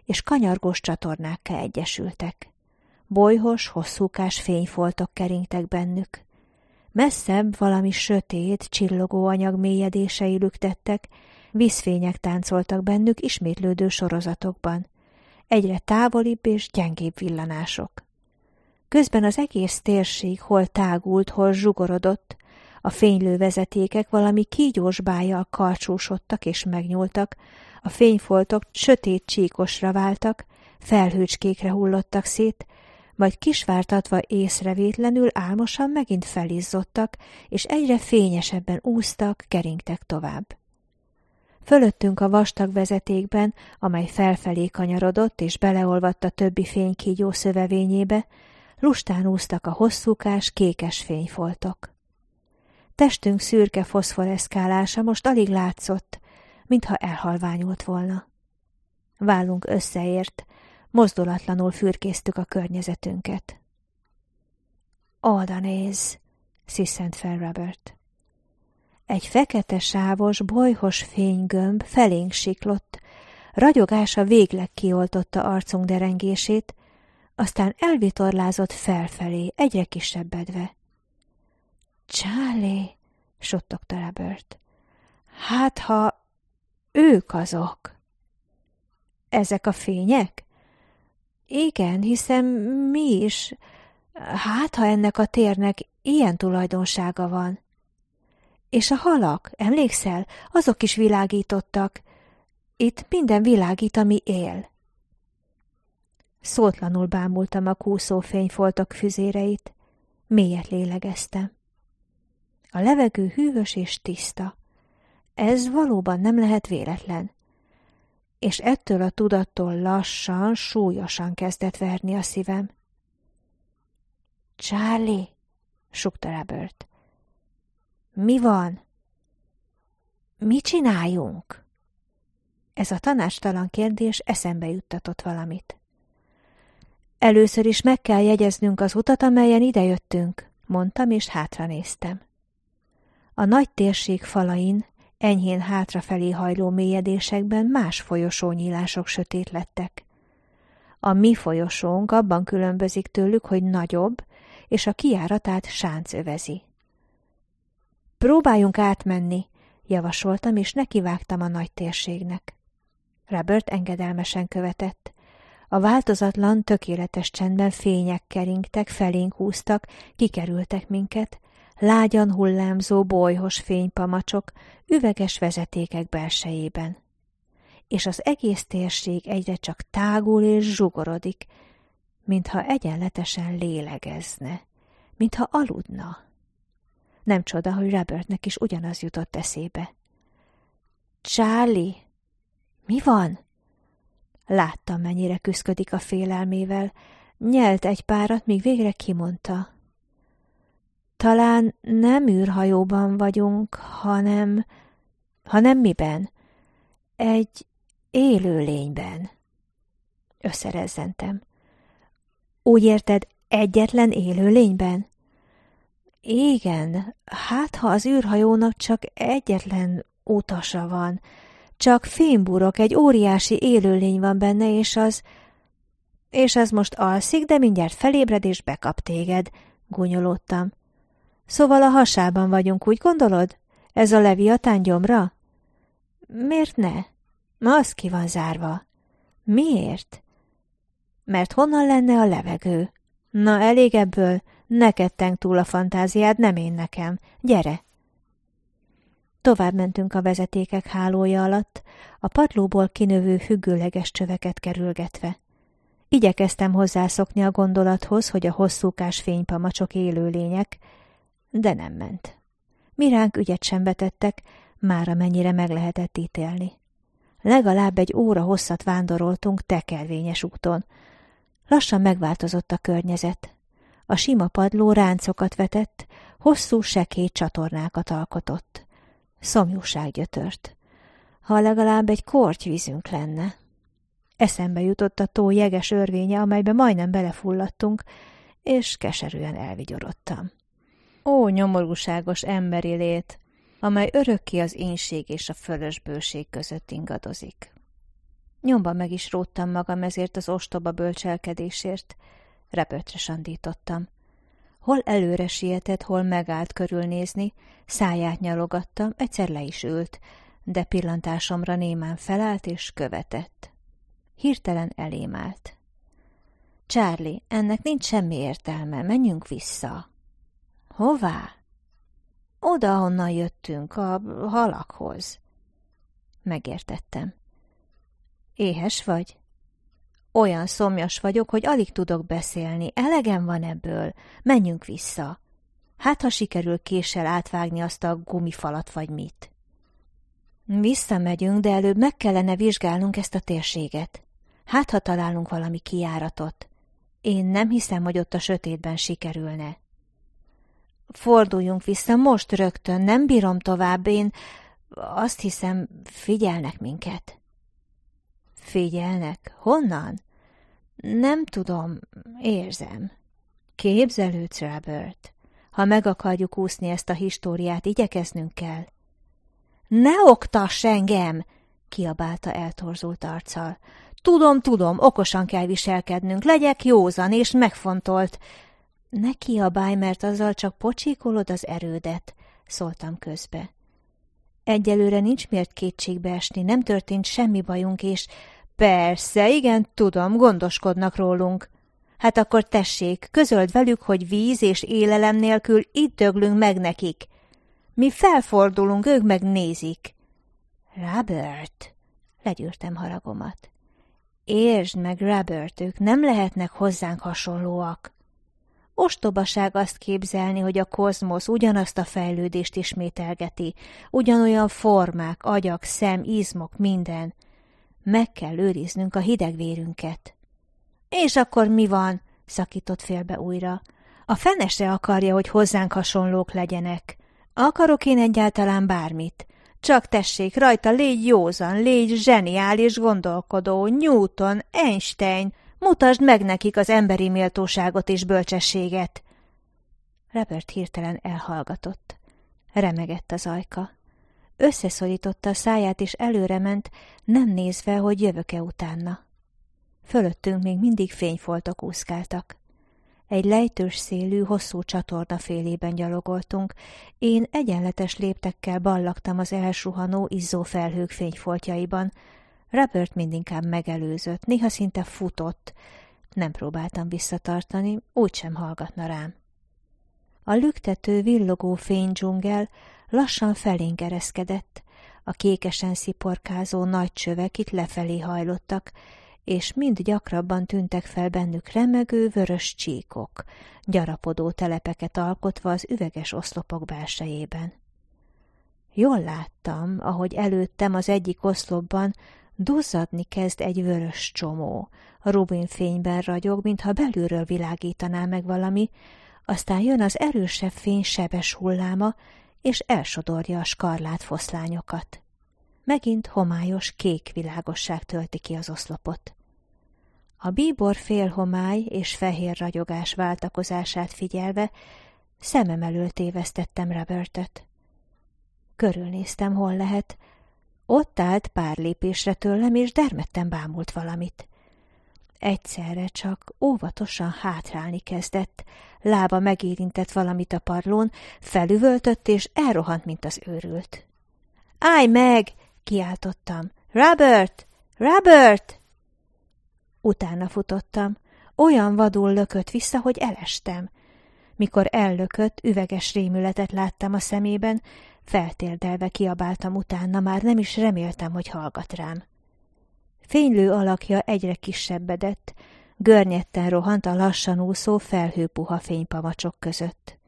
és kanyargós csatornákká egyesültek. Bolyhos, hosszúkás fényfoltok keringtek bennük. Messzebb valami sötét, csillogó anyag mélyedései lüktettek, vízfények táncoltak bennük ismétlődő sorozatokban. Egyre távolibb és gyengébb villanások. Közben az egész térség hol tágult, hol zsugorodott, a fénylő vezetékek valami kígyós bájjal karcsúsodtak és megnyúltak, a fényfoltok sötét csíkosra váltak, felhőcskékre hullottak szét, majd kisvártatva észrevétlenül álmosan megint felizzottak, és egyre fényesebben úsztak, keringtek tovább. Fölöttünk a vastag vezetékben, amely felfelé kanyarodott és beleolvadt a többi fénykígyó szövevényébe, lustán úsztak a hosszúkás, kékes fényfoltok. Testünk szürke foszforeszkálása most alig látszott, mintha elhalványult volna. Vállunk összeért, mozdulatlanul fürkésztük a környezetünket. Oda néz, sziszent fel Robert. Egy fekete sávos, bolyhos fénygömb felénk siklott, ragyogása végleg kioltotta arcunk derengését, aztán elvitorlázott felfelé, egyre kisebbedve. Charlie, suttogta Robert. Hát, ha ők azok. Ezek a fények? Igen, hiszen mi is. Hát, ha ennek a térnek ilyen tulajdonsága van. És a halak, emlékszel, azok is világítottak. Itt minden világít, ami él. Szótlanul bámultam a kúszó fényfoltok füzéreit. Mélyet lélegeztem. A levegő hűvös és tiszta. Ez valóban nem lehet véletlen. És ettől a tudattól lassan, súlyosan kezdett verni a szívem. Charlie, sukta Robert. Mi van? Mi csináljunk? Ez a tanástalan kérdés eszembe juttatott valamit. Először is meg kell jegyeznünk az utat, amelyen idejöttünk, mondtam, és hátra néztem. A nagy térség falain, enyhén hátrafelé hajló mélyedésekben más folyosónyílások sötét lettek. A mi folyosónk abban különbözik tőlük, hogy nagyobb, és a kiáratát sánc övezi. Próbáljunk átmenni, javasoltam, és nekivágtam a nagy térségnek. Robert engedelmesen követett. A változatlan, tökéletes csendben fények keringtek, felénk húztak, kikerültek minket, lágyan hullámzó bolyhos fénypamacsok, üveges vezetékek belsejében. És az egész térség egyre csak tágul és zsugorodik, mintha egyenletesen lélegezne, mintha aludna. Nem csoda, hogy Robertnek is ugyanaz jutott eszébe. Charlie, mi van? Láttam, mennyire küszködik a félelmével. Nyelt egy párat, míg végre kimondta. Talán nem űrhajóban vagyunk, hanem... hanem miben? Egy élőlényben. Összerezzentem. Úgy érted, egyetlen élőlényben? Igen, hát ha az űrhajónak csak egyetlen utasa van, csak fémburok, egy óriási élőlény van benne, és az... És az most alszik, de mindjárt felébred és bekap téged, gúnyolódtam. Szóval a hasában vagyunk, úgy gondolod? Ez a leviatán gyomra? Miért ne? Ma az ki van zárva. Miért? Mert honnan lenne a levegő? Na, elég ebből, neked túl a fantáziád, nem én nekem. Gyere! Tovább mentünk a vezetékek hálója alatt, a padlóból kinövő függőleges csöveket kerülgetve. Igyekeztem hozzászokni a gondolathoz, hogy a hosszúkás fénypamacsok élőlények, de nem ment. Miránk ügyet sem betettek, már amennyire meg lehetett ítélni. Legalább egy óra hosszat vándoroltunk tekervényes úton. Lassan megváltozott a környezet. A sima padló ráncokat vetett, hosszú sekély csatornákat alkotott. Szomjúság gyötört. Ha legalább egy kortyvízünk lenne. Eszembe jutott a tó jeges örvénye, amelybe majdnem belefulladtunk, és keserűen elvigyorodtam. Ó, nyomorúságos emberi lét, amely örökké az énség és a fölösbőség között ingadozik. Nyomban meg is róttam magam ezért az ostoba bölcselkedésért, repötre sandítottam. Hol előre sietett, hol megállt körülnézni, száját nyalogattam, egyszer le is ült, de pillantásomra némán felállt és követett. Hirtelen elém állt. Charlie, ennek nincs semmi értelme, menjünk vissza. Hová? Oda, honnan jöttünk, a halakhoz. Megértettem. Éhes vagy? Olyan szomjas vagyok, hogy alig tudok beszélni. Elegem van ebből. Menjünk vissza. Hát, ha sikerül késsel átvágni azt a gumifalat, vagy mit. Visszamegyünk, de előbb meg kellene vizsgálnunk ezt a térséget. Hát, ha találunk valami kijáratot. Én nem hiszem, hogy ott a sötétben sikerülne. Forduljunk vissza most rögtön, nem bírom tovább, én azt hiszem, figyelnek minket. Figyelnek? Honnan? Nem tudom, érzem. Képzelődsz, Robert. Ha meg akarjuk úszni ezt a históriát, igyekeznünk kell. Ne oktass engem! kiabálta eltorzult arccal. Tudom, tudom, okosan kell viselkednünk, legyek józan és megfontolt. Ne kiabálj, mert azzal csak pocsíkolod az erődet, szóltam közbe. Egyelőre nincs miért kétségbe esni, nem történt semmi bajunk, és persze, igen, tudom, gondoskodnak rólunk. Hát akkor tessék, közöld velük, hogy víz és élelem nélkül itt döglünk meg nekik. Mi felfordulunk, ők meg nézik. Robert, legyűrtem haragomat. Értsd meg, Robert, ők nem lehetnek hozzánk hasonlóak. Ostobaság azt képzelni, hogy a kozmosz ugyanazt a fejlődést ismételgeti, ugyanolyan formák, agyak, szem, izmok, minden. Meg kell őriznünk a hidegvérünket. És akkor mi van? szakított félbe újra. A fenese akarja, hogy hozzánk hasonlók legyenek. Akarok én egyáltalán bármit. Csak tessék, rajta légy józan, légy zseniális gondolkodó, Newton, Einstein, mutasd meg nekik az emberi méltóságot és bölcsességet. Robert hirtelen elhallgatott. Remegett az ajka. Összeszorította a száját, és előrement, nem nézve, hogy jövök-e utána. Fölöttünk még mindig fényfoltok úszkáltak. Egy lejtős szélű, hosszú csatorna félében gyalogoltunk. Én egyenletes léptekkel ballagtam az elsuhanó, izzó felhők fényfoltjaiban. Robert mindinkább megelőzött, néha szinte futott. Nem próbáltam visszatartani, úgysem hallgatna rám. A lüktető, villogó fénydzsungel lassan felénk. A kékesen sziporkázó nagy csövek itt lefelé hajlottak, és mind gyakrabban tűntek fel bennük remegő, vörös csíkok, gyarapodó telepeket alkotva az üveges oszlopok belsejében. Jól láttam, ahogy előttem az egyik oszlopban duzzadni kezd egy vörös csomó, rubin fényben ragyog, mintha belülről világítaná meg valami, aztán jön az erősebb fény sebes hulláma, és elsodorja a skarlát foszlányokat. Megint homályos kék világosság tölti ki az oszlopot. A bíbor félhomály és fehér ragyogás váltakozását figyelve szemem elől tévesztettem Robertet. Körülnéztem, hol lehet. Ott állt pár lépésre tőlem, és dermedten bámult valamit. Egyszerre csak óvatosan hátrálni kezdett, lába megérintett valamit a parlón, felüvöltött, és elrohant, mint az őrült. – Állj meg! – kiáltottam. – Robert! Robert! Utána futottam. Olyan vadul lökött vissza, hogy elestem. Mikor ellökött, üveges rémületet láttam a szemében, feltérdelve kiabáltam utána, már nem is reméltem, hogy hallgat rám. Fénylő alakja egyre kisebbedett, görnyetten rohant a lassan úszó felhőpuha fénypamacsok között.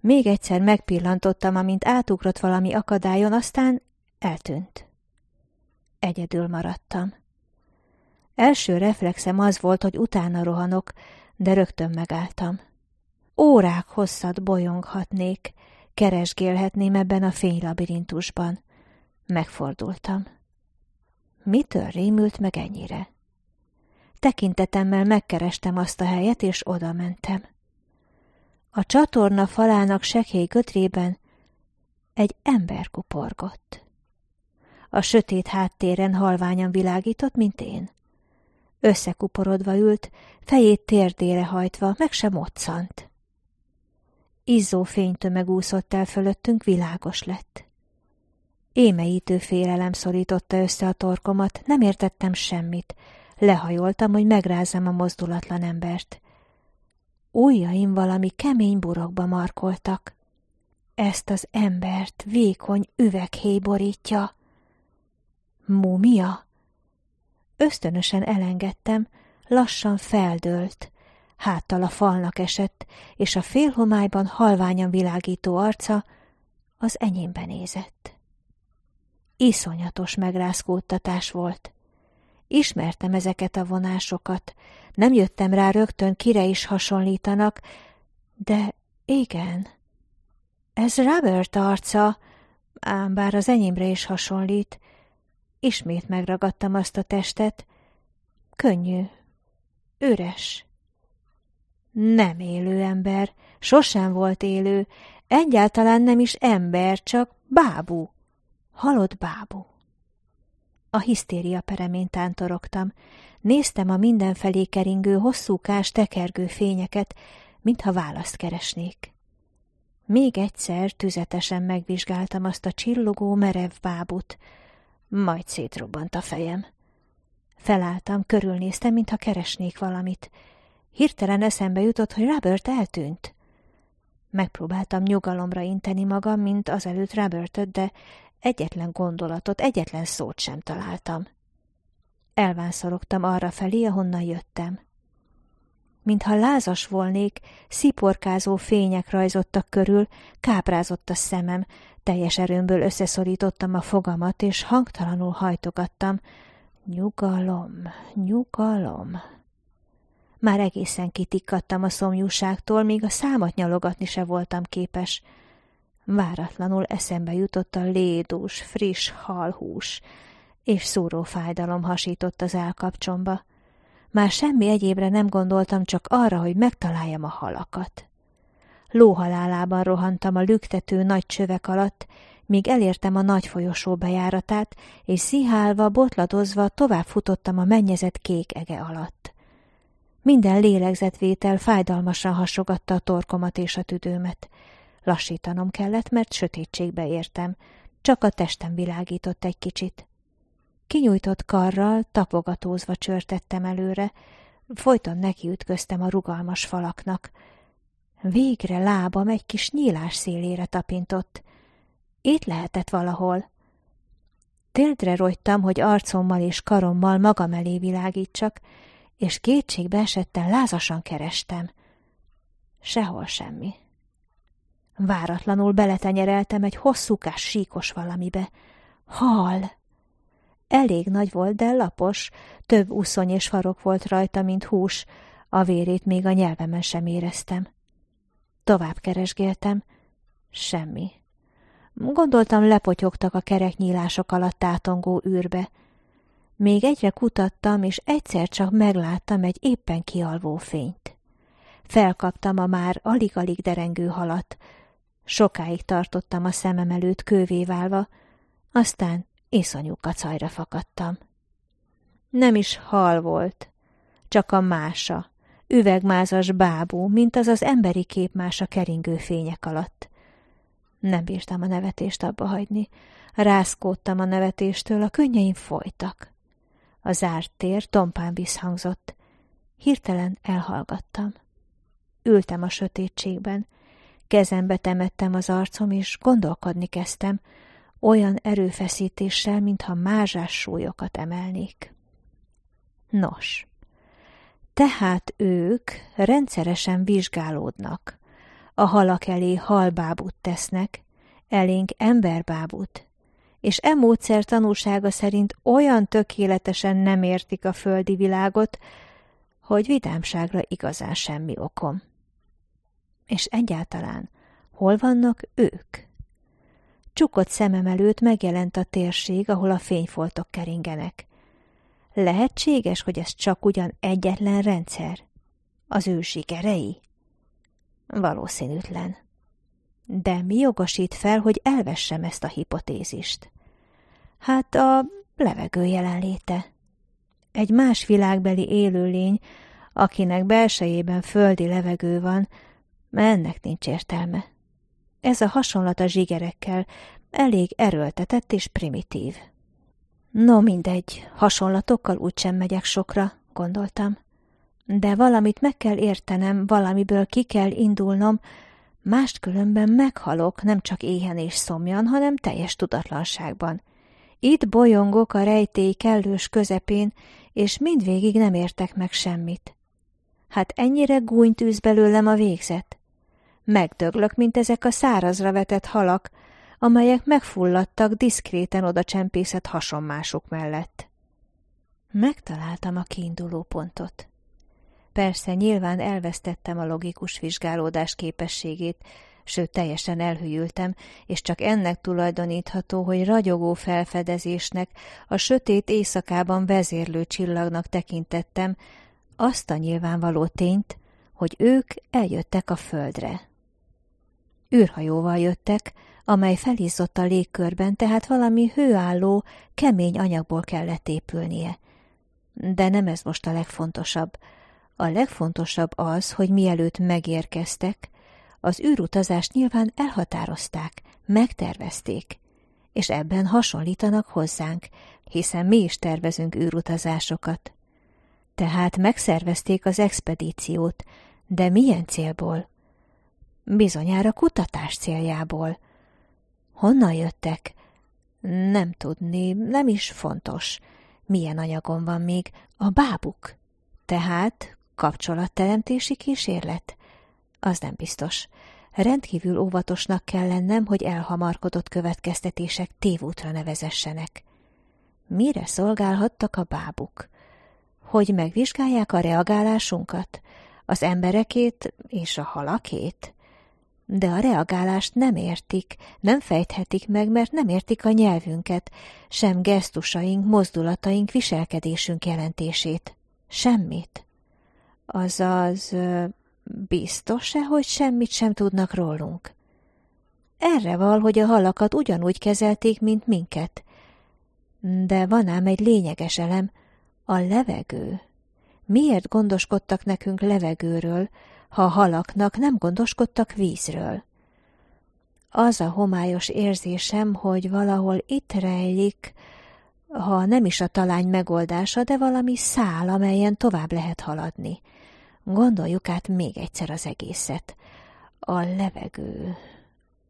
Még egyszer megpillantottam, amint átugrott valami akadályon, aztán eltűnt. Egyedül maradtam. Első reflexem az volt, hogy utána rohanok, de rögtön megálltam. Órák hosszat bolyonghatnék, keresgélhetném ebben a fénylabirintusban. Megfordultam. Mitől rémült meg ennyire? Tekintetemmel megkerestem azt a helyet, és oda mentem. A csatorna falának sekély götrében egy ember kuporgott. A sötét háttéren halványan világított, mint én. Összekuporodva ült, fejét térdére hajtva, meg sem moccant. Izzó fénytömeg úszott el fölöttünk, világos lett. Émeítő félelem szorította össze a torkomat, nem értettem semmit. Lehajoltam, hogy megrázzam a mozdulatlan embert. Ujjaim valami kemény burokba markoltak. Ezt az embert vékony üveghéj borítja. Múmia? Ösztönösen elengedtem, lassan feldőlt, háttal a falnak esett, és a félhomályban halványan világító arca az enyémbe nézett. Iszonyatos megrázkódtatás volt. Ismertem ezeket a vonásokat, nem jöttem rá rögtön, kire is hasonlítanak, de igen, ez Robert arca, ám bár az enyémre is hasonlít. Ismét megragadtam azt a testet. Könnyű, üres. Nem élő ember, sosem volt élő, egyáltalán nem is ember, csak bábú. Halott bábú. A hisztéria peremén tántorogtam. Néztem a mindenfelé keringő, hosszúkás, tekergő fényeket, mintha választ keresnék. Még egyszer tüzetesen megvizsgáltam azt a csillogó, merev bábut, majd szétrobbant a fejem. Felálltam, körülnéztem, mintha keresnék valamit. Hirtelen eszembe jutott, hogy Robert eltűnt. Megpróbáltam nyugalomra inteni magam, mint azelőtt Robertöt, de Egyetlen gondolatot, egyetlen szót sem találtam. Elvánszorogtam arra felé, ahonnan jöttem. Mintha lázas volnék, sziporkázó fények rajzottak körül, káprázott a szemem, teljes erőmből összeszorítottam a fogamat, és hangtalanul hajtogattam. Nyugalom, nyugalom. Már egészen kitikkadtam a szomjúságtól, míg a számat nyalogatni se voltam képes. Váratlanul eszembe jutott a lédús, friss halhús, és szúró fájdalom hasított az állkapcsomba. Már semmi egyébre nem gondoltam, csak arra, hogy megtaláljam a halakat. Lóhalálában rohantam a lüktető nagy csövek alatt, míg elértem a nagy folyosó bejáratát, és szihálva, botladozva tovább futottam a mennyezet kék ege alatt. Minden lélegzetvétel fájdalmasan hasogatta a torkomat és a tüdőmet. Lassítanom kellett, mert sötétségbe értem. Csak a testem világított egy kicsit. Kinyújtott karral, tapogatózva csörtettem előre, folyton nekiütköztem a rugalmas falaknak. Végre lábam egy kis nyílás szélére tapintott. Itt lehetett valahol. Téldre rogytam, hogy arcommal és karommal magam elé világítsak, és kétségbe esetten lázasan kerestem. Sehol semmi. Váratlanul beletenyereltem egy hosszúkás síkos valamibe. Hal! Elég nagy volt, de lapos, több uszony és farok volt rajta, mint hús, a vérét még a nyelvemen sem éreztem. Tovább keresgéltem, semmi. Gondoltam, lepotyogtak a kereknyílások alatt átongó űrbe. Még egyre kutattam, és egyszer csak megláttam egy éppen kialvó fényt. Felkaptam a már alig-alig derengő halat, Sokáig tartottam a szemem előtt kővé válva, aztán iszonyú kacajra fakadtam. Nem is hal volt, csak a mása, üvegmázas bábú, mint az az emberi képmása keringő fények alatt. Nem bírtam a nevetést abba hagyni, rászkódtam a nevetéstől, a könnyeim folytak. A zárt tér tompán visszhangzott. Hirtelen elhallgattam. Ültem a sötétségben, Kezembe temettem az arcom, és gondolkodni kezdtem, olyan erőfeszítéssel, mintha mázsás súlyokat emelnék. Nos, tehát ők rendszeresen vizsgálódnak. A halak elé halbábút tesznek, elénk emberbábút, és e módszer tanúsága szerint olyan tökéletesen nem értik a földi világot, hogy vidámságra igazán semmi okom. És egyáltalán, hol vannak ők? Csukott szemem előtt megjelent a térség, ahol a fényfoltok keringenek. Lehetséges, hogy ez csak ugyan egyetlen rendszer? Az ő sikerei? Valószínűtlen. De mi jogosít fel, hogy elvessem ezt a hipotézist? Hát a levegő jelenléte. Egy más világbeli élőlény, akinek belsejében földi levegő van, ennek nincs értelme. Ez a hasonlat a zsigerekkel elég erőltetett és primitív. No, mindegy, hasonlatokkal úgysem megyek sokra, gondoltam. De valamit meg kell értenem, valamiből ki kell indulnom, máskülönben meghalok nem csak éhen és szomjan, hanem teljes tudatlanságban. Itt bolyongok a rejtély kellős közepén, és mindvégig nem értek meg semmit. Hát ennyire gúnytűz belőlem a végzet. Megdöglök, mint ezek a szárazra vetett halak, amelyek megfulladtak diszkréten oda csempészett hasonmások mellett. Megtaláltam a kiinduló pontot. Persze nyilván elvesztettem a logikus vizsgálódás képességét, sőt teljesen elhűltem, és csak ennek tulajdonítható, hogy ragyogó felfedezésnek, a sötét éjszakában vezérlő csillagnak tekintettem, azt a nyilvánvaló tényt, hogy ők eljöttek a földre. űrhajóval jöttek, amely felizzott a légkörben, tehát valami hőálló, kemény anyagból kellett épülnie. De nem ez most a legfontosabb. A legfontosabb az, hogy mielőtt megérkeztek, az űrutazást nyilván elhatározták, megtervezték, és ebben hasonlítanak hozzánk, hiszen mi is tervezünk űrutazásokat. Tehát megszervezték az expedíciót, de milyen célból? Bizonyára kutatás céljából. Honnan jöttek? Nem tudni, nem is fontos. Milyen anyagon van még? A bábuk. Tehát kapcsolatteremtési kísérlet? Az nem biztos. Rendkívül óvatosnak kell lennem, hogy elhamarkodott következtetések tévútra nevezessenek. Mire szolgálhattak a bábuk? Hogy megvizsgálják a reagálásunkat? Az emberekét és a halakét? de a reagálást nem értik, nem fejthetik meg, mert nem értik a nyelvünket, sem gesztusaink, mozdulataink, viselkedésünk jelentését. Semmit. Azaz, biztos-e, hogy semmit sem tudnak rólunk? Erre val, hogy a halakat ugyanúgy kezelték, mint minket. De van ám egy lényeges elem, a levegő. Miért gondoskodtak nekünk levegőről, ha a halaknak nem gondoskodtak vízről. Az a homályos érzésem, hogy valahol itt rejlik, ha nem is a talány megoldása, de valami szál, amelyen tovább lehet haladni. Gondoljuk át még egyszer az egészet. A levegő.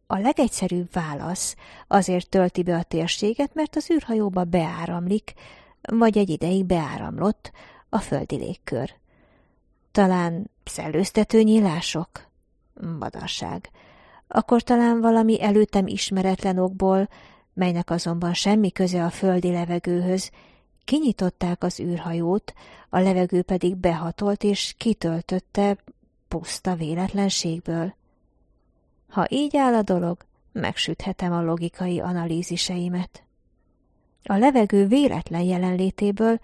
A legegyszerűbb válasz azért tölti be a térséget, mert az űrhajóba beáramlik, vagy egy ideig beáramlott a földi légkör. Talán szellőztető nyílások? Badarság. Akkor talán valami előttem ismeretlen okból, melynek azonban semmi köze a földi levegőhöz, kinyitották az űrhajót, a levegő pedig behatolt és kitöltötte puszta véletlenségből. Ha így áll a dolog, megsüthetem a logikai analíziseimet. A levegő véletlen jelenlétéből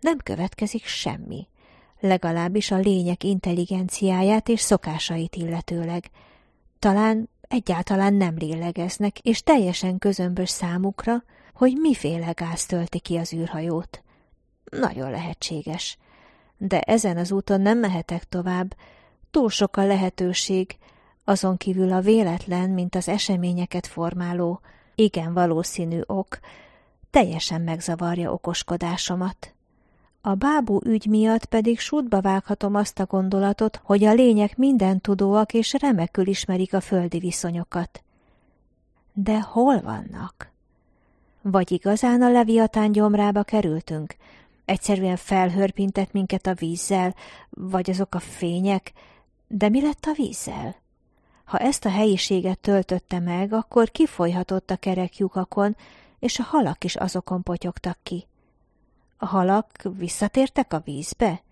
nem következik semmi legalábbis a lények intelligenciáját és szokásait illetőleg. Talán egyáltalán nem lélegeznek, és teljesen közömbös számukra, hogy miféle gáz tölti ki az űrhajót. Nagyon lehetséges. De ezen az úton nem mehetek tovább, túl sok a lehetőség, azon kívül a véletlen, mint az eseményeket formáló, igen valószínű ok, teljesen megzavarja okoskodásomat. A bábú ügy miatt pedig sútba vághatom azt a gondolatot, hogy a lények minden tudóak és remekül ismerik a földi viszonyokat. De hol vannak? Vagy igazán a leviatán gyomrába kerültünk? Egyszerűen felhörpintett minket a vízzel, vagy azok a fények, de mi lett a vízzel? Ha ezt a helyiséget töltötte meg, akkor kifolyhatott a kerek lyukakon, és a halak is azokon potyogtak ki. A halak visszatértek a vízbe?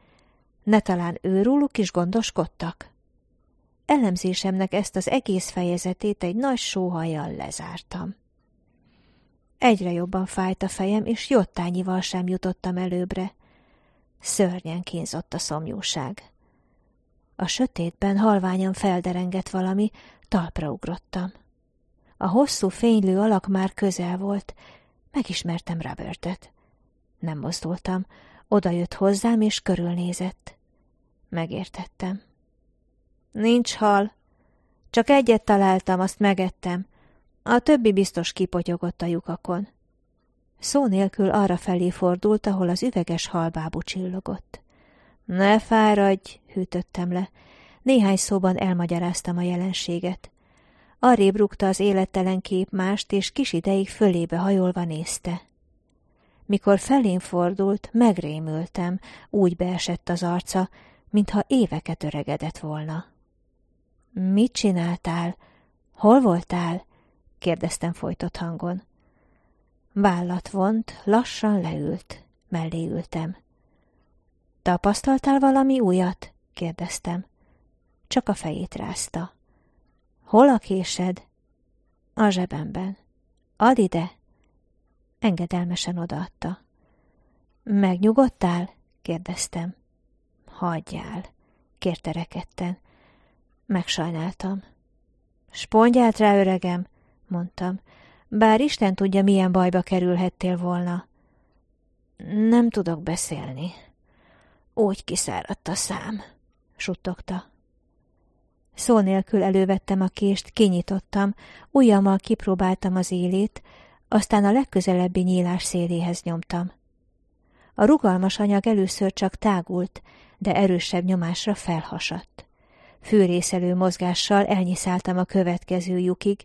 Ne talán őróluk is gondoskodtak? Elemzésemnek ezt az egész fejezetét egy nagy sóhajjal lezártam. Egyre jobban fájt a fejem, és jottányival sem jutottam előbbre. Szörnyen kínzott a szomjúság. A sötétben halványan felderengett valami, talpra ugrottam. A hosszú fénylő alak már közel volt, megismertem Robertet. Nem mozdultam, odajött hozzám, és körülnézett. Megértettem. Nincs hal. Csak egyet találtam, azt megettem. A többi biztos kipotyogott a lyukakon. Szó nélkül arra felé fordult, ahol az üveges halbábú csillogott. Ne fáradj, hűtöttem le. Néhány szóban elmagyaráztam a jelenséget. Arrébb rúgta az élettelen képmást, és kis ideig fölébe hajolva nézte. Mikor felén fordult, megrémültem, úgy beesett az arca, mintha éveket öregedett volna. Mit csináltál? Hol voltál? Kérdeztem folytott hangon. Vállat vont, lassan leült. Mellé ültem. Tapasztaltál valami újat? kérdeztem. Csak a fejét rázta. Hol a késed? A zsebemben. Add ide. Engedelmesen odaadta. Megnyugodtál? kérdeztem. Hagyjál, kérte rekedten. Megsajnáltam. Spondját rá, öregem, mondtam, bár Isten tudja, milyen bajba kerülhettél volna. Nem tudok beszélni. Úgy kiszáradt a szám, suttogta. Szó nélkül elővettem a kést, kinyitottam, ujjammal kipróbáltam az élét, aztán a legközelebbi nyílás széléhez nyomtam. A rugalmas anyag először csak tágult, de erősebb nyomásra felhasadt. Fűrészelő mozgással elnyiszáltam a következő lyukig,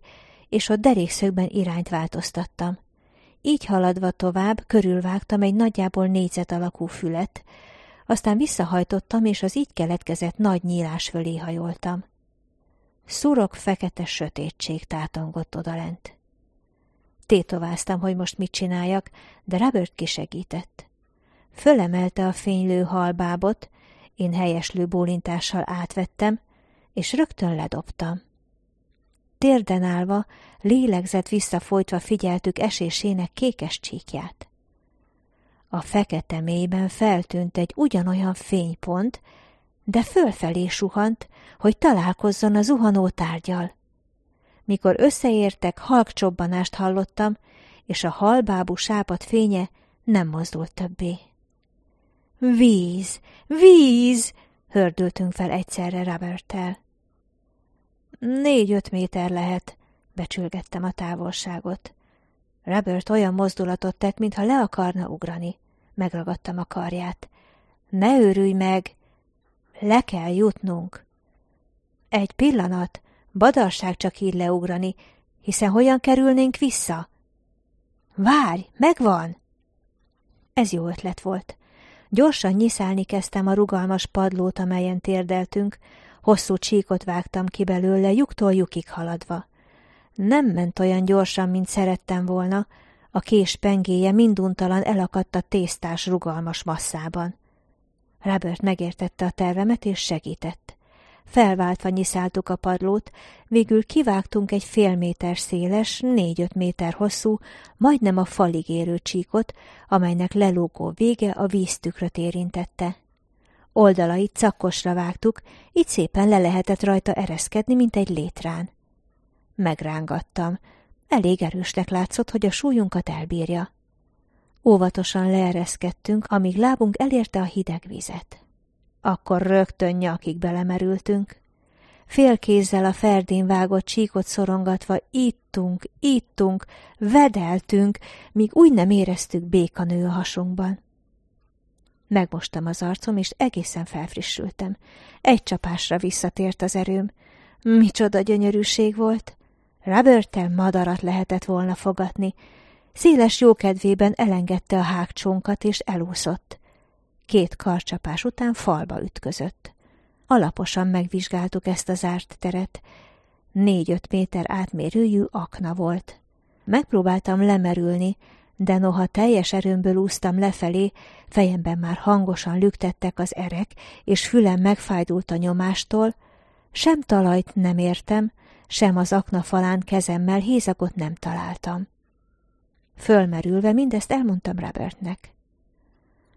és ott derékszögben irányt változtattam. Így haladva tovább körülvágtam egy nagyjából négyzet alakú fület, aztán visszahajtottam, és az így keletkezett nagy nyílás fölé hajoltam. Szurok fekete sötétség tátongott odalent. Tétováztam, hogy most mit csináljak, de Robert kisegített. Fölemelte a fénylő halbábot, én helyeslő bólintással átvettem, és rögtön ledobtam. Térden állva, lélegzett visszafolytva figyeltük esésének kékes csíkját. A fekete mélyben feltűnt egy ugyanolyan fénypont, de fölfelé suhant, hogy találkozzon a zuhanó tárgyal. Mikor összeértek, halk csobbanást hallottam, és a halbábú sápat fénye nem mozdult többé. Víz! Víz! hördültünk fel egyszerre Roberttel. Négy-öt méter lehet, becsülgettem a távolságot. Robert olyan mozdulatot tett, mintha le akarna ugrani. Megragadtam a karját. Ne őrülj meg! Le kell jutnunk. Egy pillanat, badarság csak így leugrani, hiszen hogyan kerülnénk vissza? Várj, megvan! Ez jó ötlet volt. Gyorsan nyiszálni kezdtem a rugalmas padlót, amelyen térdeltünk, hosszú csíkot vágtam ki belőle, lyuktól lyukig haladva. Nem ment olyan gyorsan, mint szerettem volna, a kés pengéje minduntalan elakadt a tésztás rugalmas masszában. Robert megértette a tervemet és segített. Felváltva nyiszáltuk a padlót, végül kivágtunk egy fél méter széles, négy-öt méter hosszú, majdnem a falig érő csíkot, amelynek lelógó vége a víztükröt érintette. Oldalait cakkosra vágtuk, így szépen le lehetett rajta ereszkedni, mint egy létrán. Megrángattam. Elég erősnek látszott, hogy a súlyunkat elbírja. Óvatosan leereszkedtünk, amíg lábunk elérte a hideg vizet. Akkor rögtön nyakig belemerültünk. Félkézzel a ferdén vágott csíkot szorongatva ittunk, ittunk, vedeltünk, míg úgy nem éreztük békanő a hasunkban. Megmostam az arcom, és egészen felfrissültem. Egy csapásra visszatért az erőm. Micsoda gyönyörűség volt! Robertel madarat lehetett volna fogatni. Széles jókedvében elengedte a hágcsónkat, és elúszott. Két karcsapás után falba ütközött. Alaposan megvizsgáltuk ezt a zárt teret. Négy-öt méter átmérőjű akna volt. Megpróbáltam lemerülni, de noha teljes erőmből úsztam lefelé, fejemben már hangosan lüktettek az erek, és fülem megfájdult a nyomástól, sem talajt nem értem, sem az akna falán kezemmel hézagot nem találtam. Fölmerülve mindezt elmondtam Robertnek.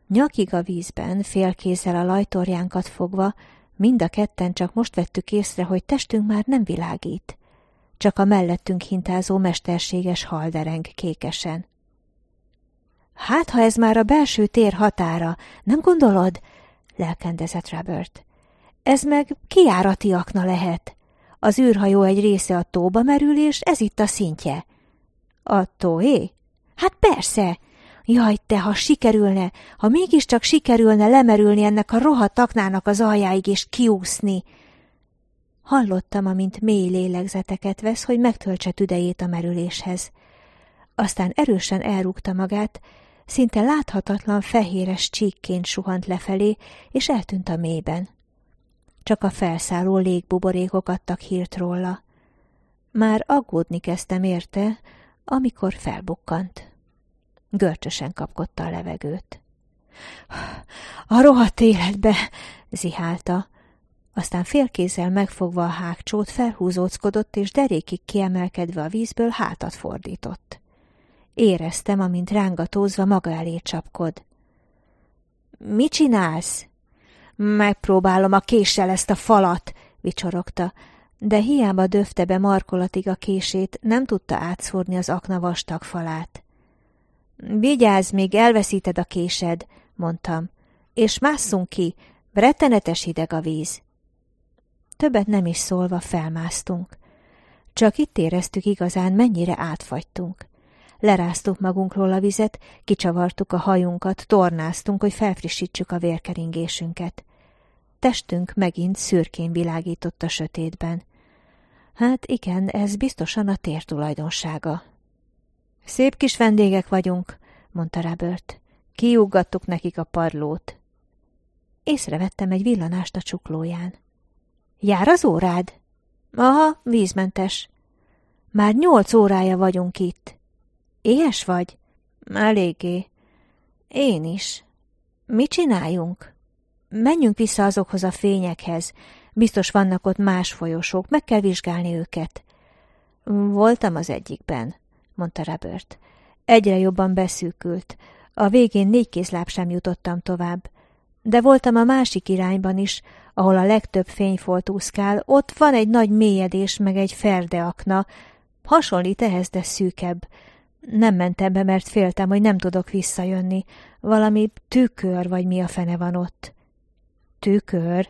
Nyakig a vízben, félkézzel a lajtorjánkat fogva, mind a ketten csak most vettük észre, hogy testünk már nem világít, csak a mellettünk hintázó mesterséges haldereng kékesen. Hát, ha ez már a belső tér határa, nem gondolod? lelkendezett Robert. Ez meg kiárati akna lehet. Az űrhajó egy része a tóba merül, és ez itt a szintje. A tóé? Hát persze! Jaj, te, ha sikerülne, ha mégiscsak sikerülne lemerülni ennek a rohadt aknának az aljáig és kiúszni! Hallottam, amint mély lélegzeteket vesz, hogy megtöltse tüdejét a merüléshez. Aztán erősen elrúgta magát, szinte láthatatlan fehéres csíkként suhant lefelé, és eltűnt a mélyben. Csak a felszálló légbuborékok adtak hírt róla. Már aggódni kezdtem érte, amikor felbukkant. Görcsösen kapkodta a levegőt. A rohadt életbe! zihálta. Aztán félkézzel megfogva a hágcsót felhúzóckodott, és derékig kiemelkedve a vízből hátat fordított. Éreztem, amint rángatózva maga elé csapkod. Mi csinálsz? Megpróbálom a késsel ezt a falat, vicsorogta, de hiába döfte be markolatig a kését, nem tudta átszórni az akna vastag falát. Vigyázz, még elveszíted a késed, mondtam, és másszunk ki, rettenetes hideg a víz. Többet nem is szólva felmásztunk. Csak itt éreztük igazán, mennyire átfagytunk. Leráztuk magunkról a vizet, kicsavartuk a hajunkat, tornáztunk, hogy felfrissítsük a vérkeringésünket. Testünk megint szürkén világított a sötétben. Hát igen, ez biztosan a tér tulajdonsága. Szép kis vendégek vagyunk, mondta Robert. Kiuggattuk nekik a padlót. Észrevettem egy villanást a csuklóján. Jár az órád? Aha, vízmentes. Már nyolc órája vagyunk itt. Éhes vagy? Eléggé. Én is. Mit csináljunk? Menjünk vissza azokhoz a fényekhez. Biztos vannak ott más folyosók, meg kell vizsgálni őket. Voltam az egyikben, mondta Robert. Egyre jobban beszűkült. A végén négy kézláb sem jutottam tovább. De voltam a másik irányban is, ahol a legtöbb fényfolt úszkál, ott van egy nagy mélyedés, meg egy ferdeakna, hasonlít ehhez, de szűkebb. Nem mentem be, mert féltem, hogy nem tudok visszajönni. Valami tükör, vagy mi a fene van ott. Tükör?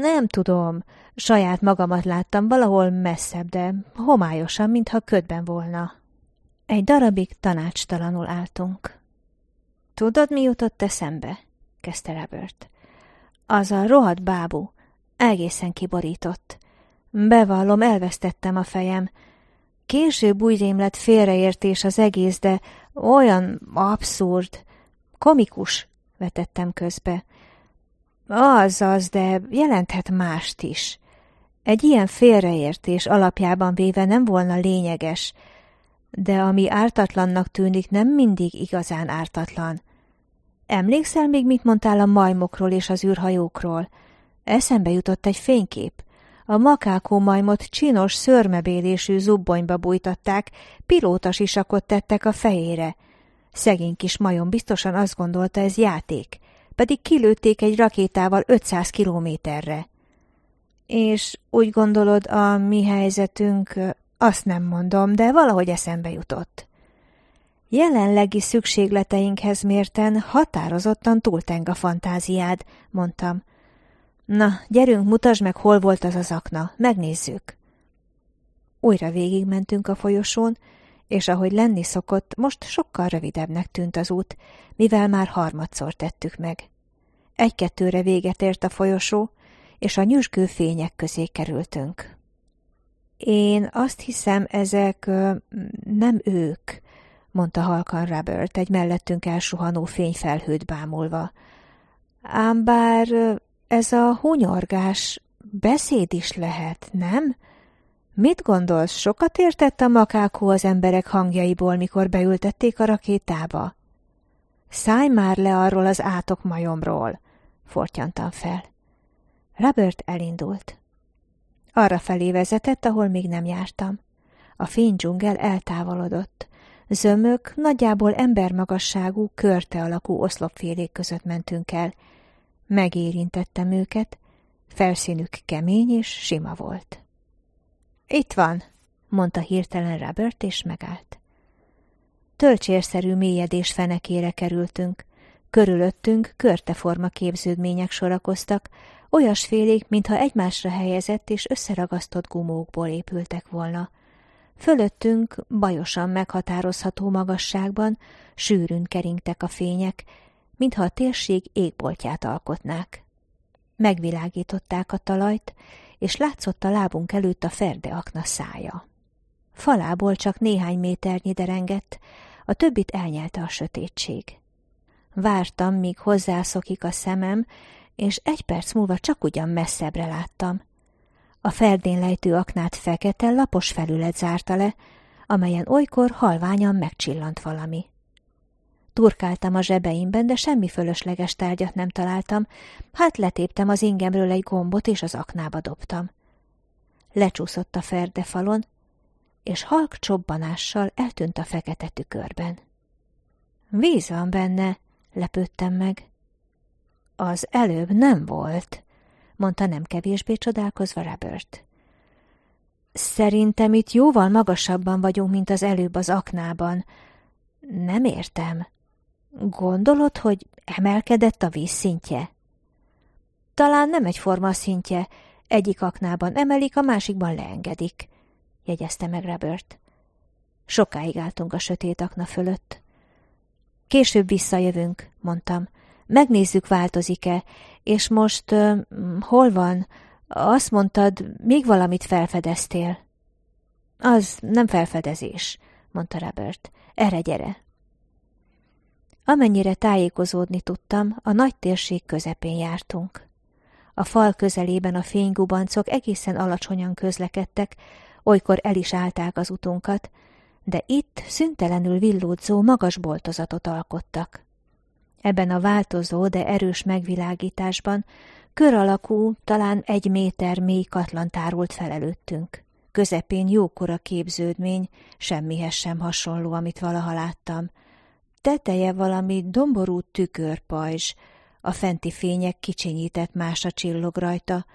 Nem tudom. Saját magamat láttam valahol messzebb, de homályosan, mintha ködben volna. Egy darabig tanácstalanul álltunk. Tudod, mi jutott eszembe? kezdte Robert. Az a rohadt bábú. Egészen kiborított. Bevallom, elvesztettem a fejem. Később úgy rémlett félreértés az egész, de olyan abszurd. Komikus, vetettem közbe. Az az, de jelenthet mást is. Egy ilyen félreértés alapjában véve nem volna lényeges, de ami ártatlannak tűnik, nem mindig igazán ártatlan. Emlékszel még, mit mondtál a majmokról és az űrhajókról? Eszembe jutott egy fénykép. A makákó majmot csinos, szörmebélésű zubbonyba bújtatták, pilóta sisakot tettek a fejére. Szegény kis majom biztosan azt gondolta, ez játék, pedig kilőtték egy rakétával 500 kilométerre. És úgy gondolod, a mi helyzetünk, azt nem mondom, de valahogy eszembe jutott. Jelenlegi szükségleteinkhez mérten határozottan túlteng a fantáziád, mondtam. Na, gyerünk, mutasd meg, hol volt az az akna, megnézzük. Újra végigmentünk a folyosón, és ahogy lenni szokott, most sokkal rövidebbnek tűnt az út, mivel már harmadszor tettük meg. Egy-kettőre véget ért a folyosó, és a nyüzsgő fények közé kerültünk. Én azt hiszem, ezek nem ők, mondta halkan Robert, egy mellettünk elsuhanó fényfelhőt bámulva. Ám bár ez a hunyorgás beszéd is lehet, nem? Mit gondolsz, sokat értett a makákó az emberek hangjaiból, mikor beültették a rakétába? Szállj már le arról az átok majomról, fortyantam fel. Robert elindult. Arra felé vezetett, ahol még nem jártam. A fénydzsungel eltávolodott. Zömök, nagyjából embermagasságú, körte alakú oszlopfélék között mentünk el. Megérintettem őket, felszínük kemény és sima volt. Itt van, mondta hirtelen Robert, és megállt. Tölcsérszerű mélyedés fenekére kerültünk. Körülöttünk körteforma képződmények sorakoztak, olyasfélék, mintha egymásra helyezett és összeragasztott gumókból épültek volna. Fölöttünk, bajosan meghatározható magasságban, sűrűn keringtek a fények, mintha a térség égboltját alkotnák. Megvilágították a talajt, és látszott a lábunk előtt a ferdeakna szája. Falából csak néhány méternyi derengett, a többit elnyelte a sötétség. Vártam, míg hozzászokik a szemem, és egy perc múlva csak ugyan messzebbre láttam. A ferdén lejtő aknát fekete, lapos felület zárta le, amelyen olykor halványan megcsillant valami. Turkáltam a zsebeimben, de semmi fölösleges tárgyat nem találtam, hát letéptem az ingemről egy gombot, és az aknába dobtam. Lecsúszott a ferde falon, és halk csobbanással eltűnt a fekete tükörben. Víz van benne, lepődtem meg. Az előbb nem volt, mondta nem kevésbé csodálkozva Robert. Szerintem itt jóval magasabban vagyunk, mint az előbb az aknában. Nem értem. Gondolod, hogy emelkedett a vízszintje? Talán nem egyforma a szintje. Egyik aknában emelik, a másikban leengedik, jegyezte meg Robert. Sokáig álltunk a sötét akna fölött. Később visszajövünk, mondtam. Megnézzük, változik-e, és most uh, hol van? Azt mondtad, még valamit felfedeztél. Az nem felfedezés, mondta Robert. Erre gyere. Amennyire tájékozódni tudtam, a nagy térség közepén jártunk. A fal közelében a fénygubancok egészen alacsonyan közlekedtek, olykor el is állták az utunkat, de itt szüntelenül villódzó magas boltozatot alkottak. Ebben a változó, de erős megvilágításban kör alakú, talán egy méter mély katlan tárult fel előttünk. Közepén jókora képződmény, semmihez sem hasonló, amit valaha láttam. Teteje valami domború tükörpajzs, a fenti fények kicsinyített mása csillog rajta,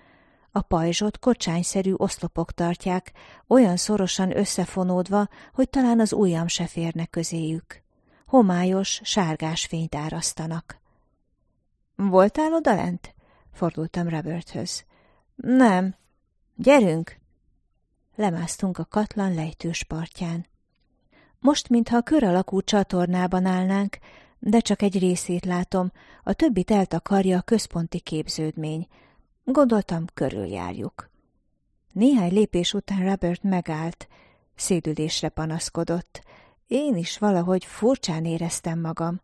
a pajzsot kocsányszerű oszlopok tartják, olyan szorosan összefonódva, hogy talán az ujjam se férne közéjük. Homályos, sárgás fényt árasztanak. Voltál odalent? Fordultam Roberthöz. Nem. Gyerünk! Lemásztunk a katlan lejtős partján. Most, mintha a kör alakú csatornában állnánk, de csak egy részét látom, a többit eltakarja a központi képződmény. Gondoltam, körüljárjuk. Néhány lépés után Robert megállt, szédülésre panaszkodott. Én is valahogy furcsán éreztem magam.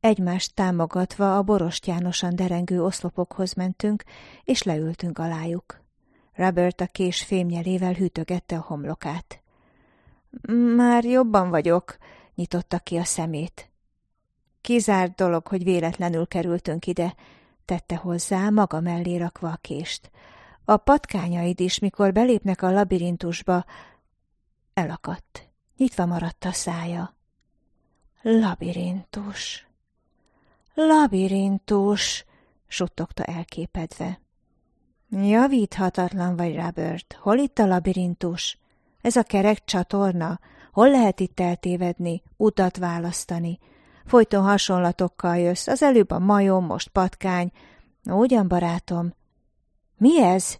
Egymást támogatva a borostyánosan derengő oszlopokhoz mentünk, és leültünk alájuk. Robert a kés fémnyelével hűtögette a homlokát. Már jobban vagyok, nyitotta ki a szemét. Kizárt dolog, hogy véletlenül kerültünk ide, tette hozzá, maga mellé rakva a kést. A patkányaid is, mikor belépnek a labirintusba, elakadt. Nyitva maradt a szája. Labirintus. Labirintus, suttogta elképedve. Javíthatatlan vagy, Robert. Hol itt a labirintus? Ez a kerek csatorna? Hol lehet itt eltévedni, utat választani? Folyton hasonlatokkal jössz, az előbb a majom, most patkány. Ugyan, barátom. Mi ez?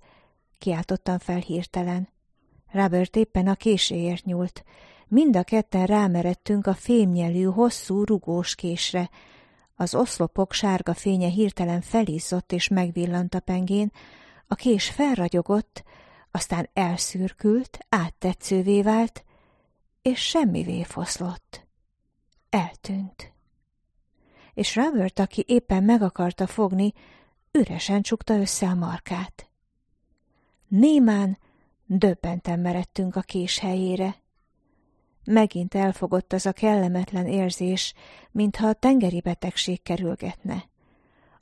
Kiáltottam fel hirtelen. Robert éppen a késéért nyúlt. Mind a ketten rámeredtünk a fémnyelű, hosszú, rugós késre. Az oszlopok sárga fénye hirtelen felizzott és megvillant a pengén, a kés felragyogott, aztán elszürkült, áttetszővé vált, és semmivé foszlott. Eltűnt. És Robert, aki éppen meg akarta fogni, üresen csukta össze a markát. Némán, Döbbenten meredtünk a kés helyére. Megint elfogott az a kellemetlen érzés, mintha a tengeri betegség kerülgetne.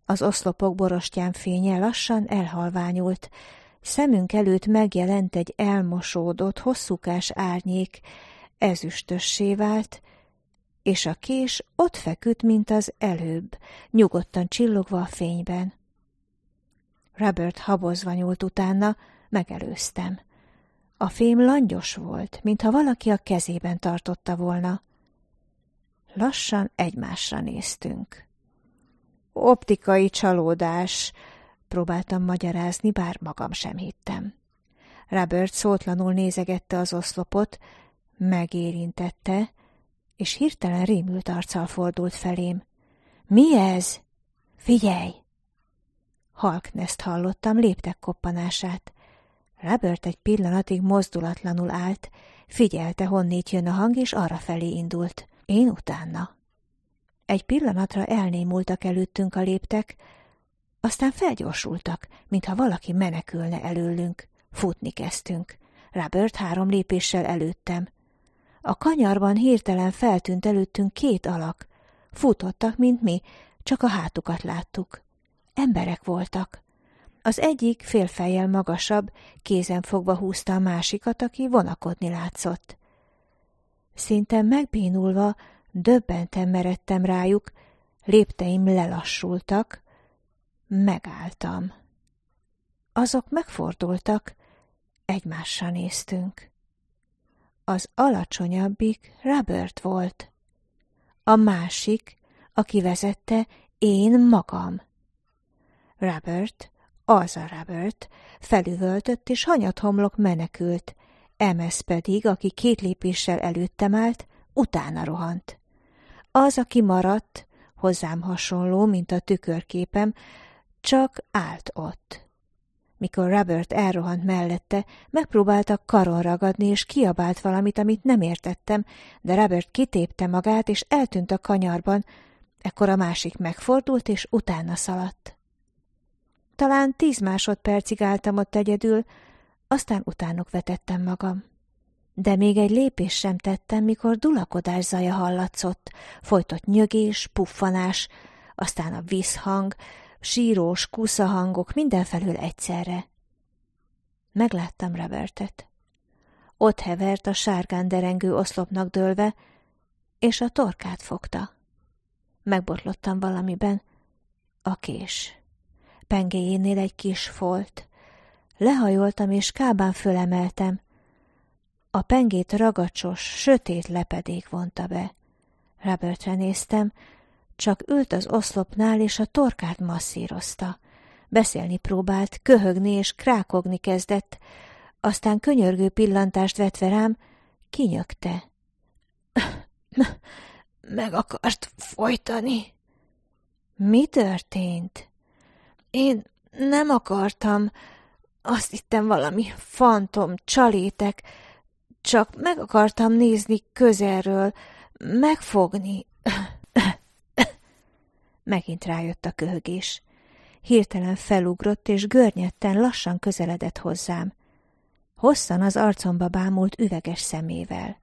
Az oszlopok borostyán fénye lassan elhalványult, szemünk előtt megjelent egy elmosódott, hosszúkás árnyék, ezüstössé vált, és a kés ott feküdt, mint az előbb, nyugodtan csillogva a fényben. Robert habozva nyúlt utána, megelőztem. A fém langyos volt, mintha valaki a kezében tartotta volna. Lassan egymásra néztünk. Optikai csalódás, próbáltam magyarázni, bár magam sem hittem. Robert szótlanul nézegette az oszlopot, megérintette, és hirtelen rémült arccal fordult felém. Mi ez? Figyelj! Halkneszt hallottam léptek koppanását. Robert egy pillanatig mozdulatlanul állt, figyelte, honnét jön a hang, és arra felé indult. Én utána. Egy pillanatra elnémultak előttünk a léptek, aztán felgyorsultak, mintha valaki menekülne előlünk. Futni kezdtünk. Robert három lépéssel előttem. A kanyarban hirtelen feltűnt előttünk két alak. Futottak, mint mi, csak a hátukat láttuk. Emberek voltak. Az egyik félfejjel magasabb, kézen fogva húzta a másikat, aki vonakodni látszott. Szinte megbénulva, döbbenten meredtem rájuk, lépteim lelassultak, megálltam. Azok megfordultak, egymásra néztünk. Az alacsonyabbik Robert volt. A másik, aki vezette, én magam. Robert, az a Robert, felüvöltött és hanyathomlok menekült, Emesz pedig, aki két lépéssel előttem állt, utána rohant. Az, aki maradt, hozzám hasonló, mint a tükörképem, csak állt ott. Mikor Robert elrohant mellette, megpróbáltak karon ragadni, és kiabált valamit, amit nem értettem, de Robert kitépte magát, és eltűnt a kanyarban, ekkor a másik megfordult, és utána szaladt. Talán tíz másodpercig álltam ott egyedül, aztán utánok vetettem magam. De még egy lépés sem tettem, mikor dulakodás zaja hallatszott, folytott nyögés, puffanás, aztán a vízhang, sírós kuszahangok mindenfelől egyszerre. Megláttam Robertet. Ott hevert a sárgán derengő oszlopnak dőlve, és a torkát fogta. Megbotlottam valamiben. A kés. Pengéjénél egy kis folt. Lehajoltam, és kábán fölemeltem. A pengét ragacsos, sötét lepedék vonta be. Robertre néztem, csak ült az oszlopnál, és a torkát masszírozta. Beszélni próbált, köhögni és krákogni kezdett, aztán könyörgő pillantást vetve rám, kinyögte. Meg akart folytani. Mi történt? Én nem akartam, azt hittem valami fantom, csalétek, csak meg akartam nézni közelről, megfogni. Megint rájött a köhögés. Hirtelen felugrott, és görnyetten lassan közeledett hozzám. Hosszan az arcomba bámult üveges szemével.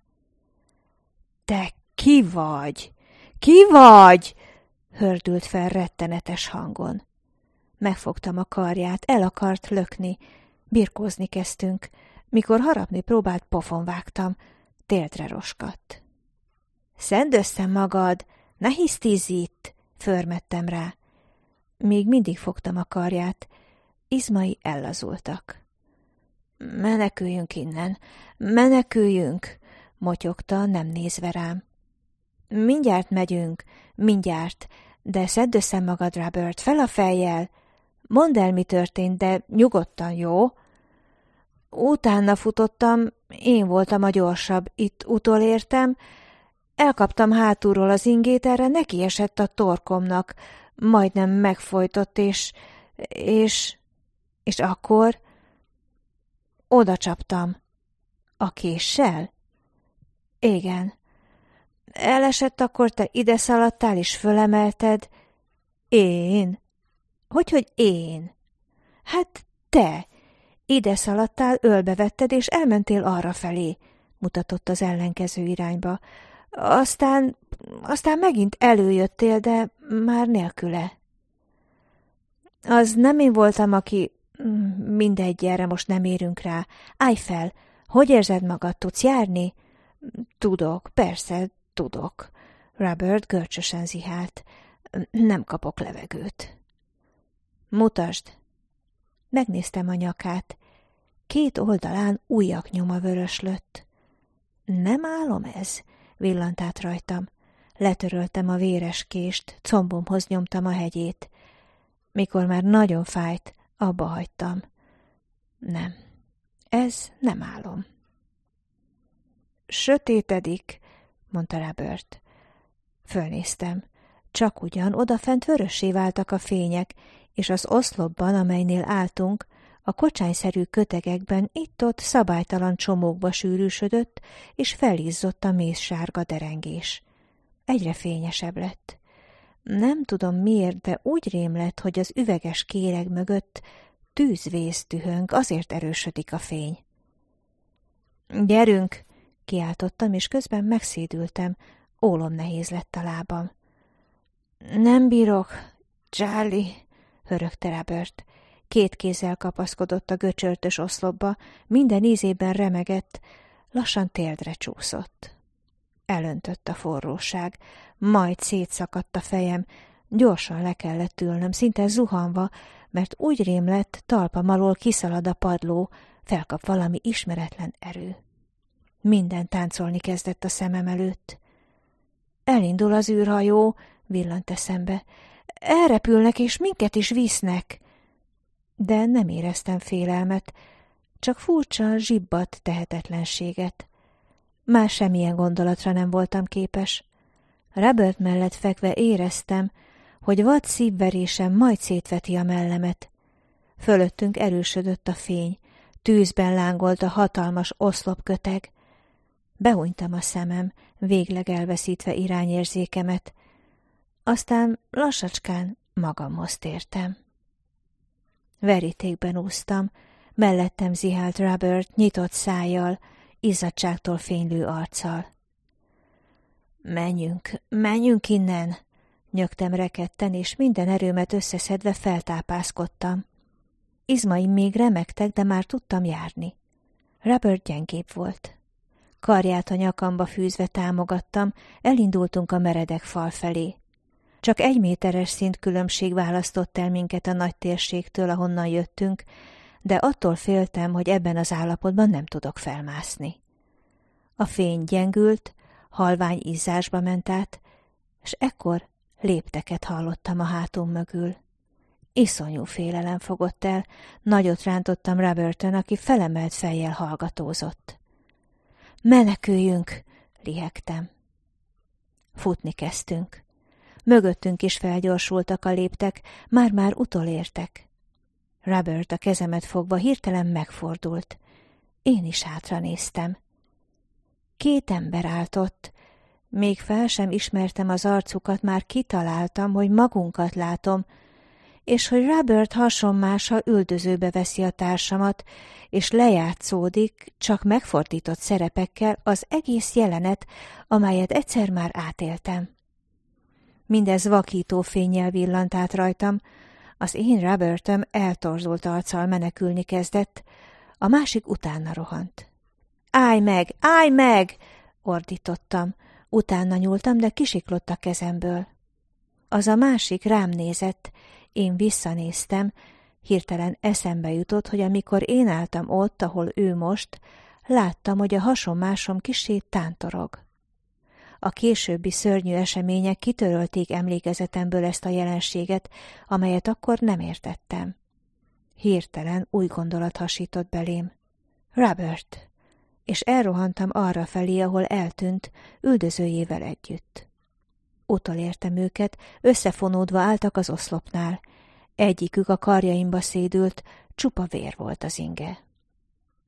– Te ki vagy? Ki vagy? – hördült fel rettenetes hangon. Megfogtam a karját, el akart lökni. Birkózni kezdtünk. Mikor harapni próbált, pofon vágtam. Téldre roskadt. – Szedd össze magad! Ne hisztízz itt! Förmettem rá. Még mindig fogtam a karját. Izmai ellazultak. Meneküljünk innen, meneküljünk, motyogta, nem nézve rám. Mindjárt megyünk, mindjárt, de szedd össze magad, Robert, fel a fejjel. Mondd el, mi történt, de nyugodtan, jó? Utána futottam, én voltam a gyorsabb, itt utolértem, Elkaptam hátulról az ingét, erre neki esett a torkomnak, majdnem megfojtott, és... és... és akkor... Oda csaptam. A késsel? Igen. Elesett, akkor te ide szaladtál, és fölemelted. Én? Hogy, hogy én? Hát te. Ide szaladtál, ölbevetted, és elmentél arra felé, mutatott az ellenkező irányba. Aztán, aztán megint előjöttél, de már nélküle. Az nem én voltam, aki... Mindegy, erre most nem érünk rá. Állj fel! Hogy érzed magad? Tudsz járni? Tudok, persze, tudok. Robert görcsösen zihált. Nem kapok levegőt. Mutasd! Megnéztem a nyakát. Két oldalán újak nyoma vöröslött. Nem álom ez? Villant át rajtam. Letöröltem a véres kést, combomhoz nyomtam a hegyét. Mikor már nagyon fájt, abba hagytam. Nem, ez nem álom. Sötétedik, mondta Robert. Fölnéztem. Csak ugyan odafent vörössé váltak a fények, és az oszlopban, amelynél álltunk, a kocsányszerű kötegekben itt-ott szabálytalan csomókba sűrűsödött, és felizzott a mészsárga derengés. Egyre fényesebb lett. Nem tudom miért, de úgy rém lett, hogy az üveges kéreg mögött tűzvész tühöng, azért erősödik a fény. Gyerünk! kiáltottam, és közben megszédültem, ólom nehéz lett a lábam. Nem bírok, Charlie, hörögte Robert. Két kézzel kapaszkodott a göcsörtös oszlopba, minden ízében remegett, lassan téldre csúszott. Elöntött a forróság, majd szétszakadt a fejem, gyorsan le kellett ülnöm, szinte zuhanva, mert úgy rém lett, talpam alól kiszalad a padló, felkap valami ismeretlen erő. Minden táncolni kezdett a szemem előtt. Elindul az űrhajó, villant eszembe. Elrepülnek, és minket is visznek. De nem éreztem félelmet, csak furcsa, zsibbat tehetetlenséget. Már semmilyen gondolatra nem voltam képes. Robert mellett fekve éreztem, hogy vad szívverésem majd szétveti a mellemet. Fölöttünk erősödött a fény, tűzben lángolt a hatalmas oszlopköteg. Behunytam a szemem, végleg elveszítve irányérzékemet. Aztán lassacskán magamhoz tértem. Verítékben úsztam, mellettem zihált Robert nyitott szájjal, izzadságtól fénylő arccal. Menjünk, menjünk innen! Nyögtem rekedten, és minden erőmet összeszedve feltápászkodtam. Izmaim még remektek, de már tudtam járni. Robert gyengébb volt. Karját a nyakamba fűzve támogattam, elindultunk a meredek fal felé. Csak egy méteres szint különbség választott el minket a nagy térségtől, ahonnan jöttünk, de attól féltem, hogy ebben az állapotban nem tudok felmászni. A fény gyengült, halvány izzásba ment át, és ekkor lépteket hallottam a hátunk mögül. Iszonyú félelem fogott el, nagyot rántottam Roberton, aki felemelt fejjel hallgatózott. Meneküljünk, lihegtem. Futni kezdtünk. Mögöttünk is felgyorsultak a léptek, már-már utolértek. Robert a kezemet fogva hirtelen megfordult. Én is hátra néztem. Két ember állt ott. Még fel sem ismertem az arcukat, már kitaláltam, hogy magunkat látom, és hogy Robert hasonmása üldözőbe veszi a társamat, és lejátszódik, csak megfordított szerepekkel az egész jelenet, amelyet egyszer már átéltem. Mindez vakító fényjel villant át rajtam, az én Robertem eltorzult arccal menekülni kezdett, a másik utána rohant. Állj meg, állj meg! ordítottam. Utána nyúltam, de kisiklott a kezemből. Az a másik rám nézett, én visszanéztem, hirtelen eszembe jutott, hogy amikor én álltam ott, ahol ő most, láttam, hogy a hasonmásom kisé tántorog. A későbbi szörnyű események kitörölték emlékezetemből ezt a jelenséget, amelyet akkor nem értettem. Hirtelen új gondolat hasított belém. Robert! És elrohantam arra felé, ahol eltűnt, üldözőjével együtt. Utolértem őket, összefonódva álltak az oszlopnál. Egyikük a karjaimba szédült, csupa vér volt az inge.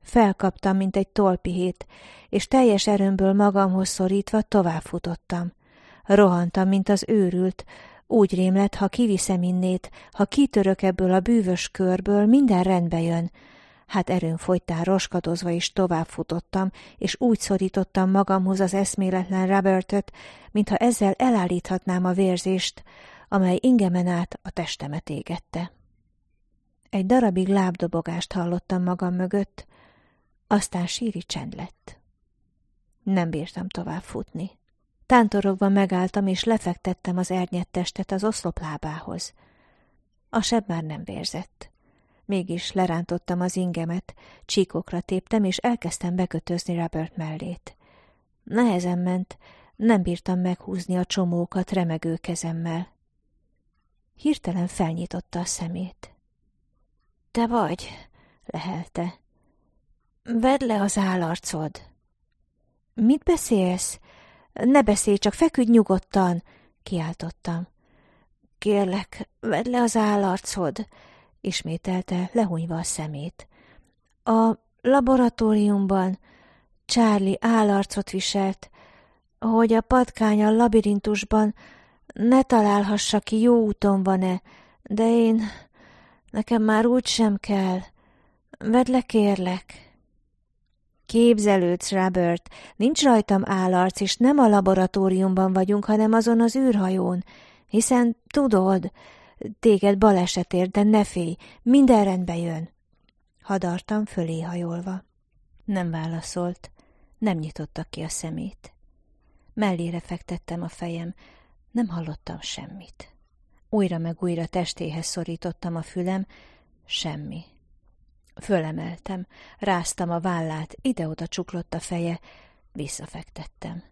Felkaptam, mint egy tolpihét, és teljes erőmből magamhoz szorítva továbbfutottam. Rohantam, mint az őrült, úgy rém lett, ha kiviszem innét, ha kitörök ebből a bűvös körből, minden rendbe jön. Hát erőn folytán roskadozva is tovább futottam, és úgy szorítottam magamhoz az eszméletlen Robertet, mintha ezzel elállíthatnám a vérzést, amely ingemen át a testemet égette. Egy darabig lábdobogást hallottam magam mögött, aztán síri csend lett. Nem bírtam tovább futni. Tántorogva megálltam, és lefektettem az ernyett testet az oszloplábához. A seb már nem vérzett. Mégis lerántottam az ingemet, csíkokra téptem, és elkezdtem bekötözni Robert mellét. Nehezen ment, nem bírtam meghúzni a csomókat remegő kezemmel. Hirtelen felnyitotta a szemét. Te vagy, lehelte. Vedd le az állarcod. Mit beszélsz? Ne beszélj, csak feküdj nyugodtan, kiáltottam. Kérlek, vedd le az állarcod, ismételte, lehúnyva a szemét. A laboratóriumban Charlie állarcot viselt, hogy a patkány a labirintusban ne találhassa ki, jó úton van-e, de én... nekem már úgy sem kell. Vedd le, kérlek. Képzelődsz, Robert, nincs rajtam állarc, és nem a laboratóriumban vagyunk, hanem azon az űrhajón, hiszen tudod, téged balesetért, de ne félj, minden rendbe jön. Hadartam fölé hajolva. Nem válaszolt, nem nyitotta ki a szemét. Mellére fektettem a fejem, nem hallottam semmit. Újra meg újra testéhez szorítottam a fülem, semmi. Fölemeltem, ráztam a vállát, ide-oda csuklott a feje, visszafektettem.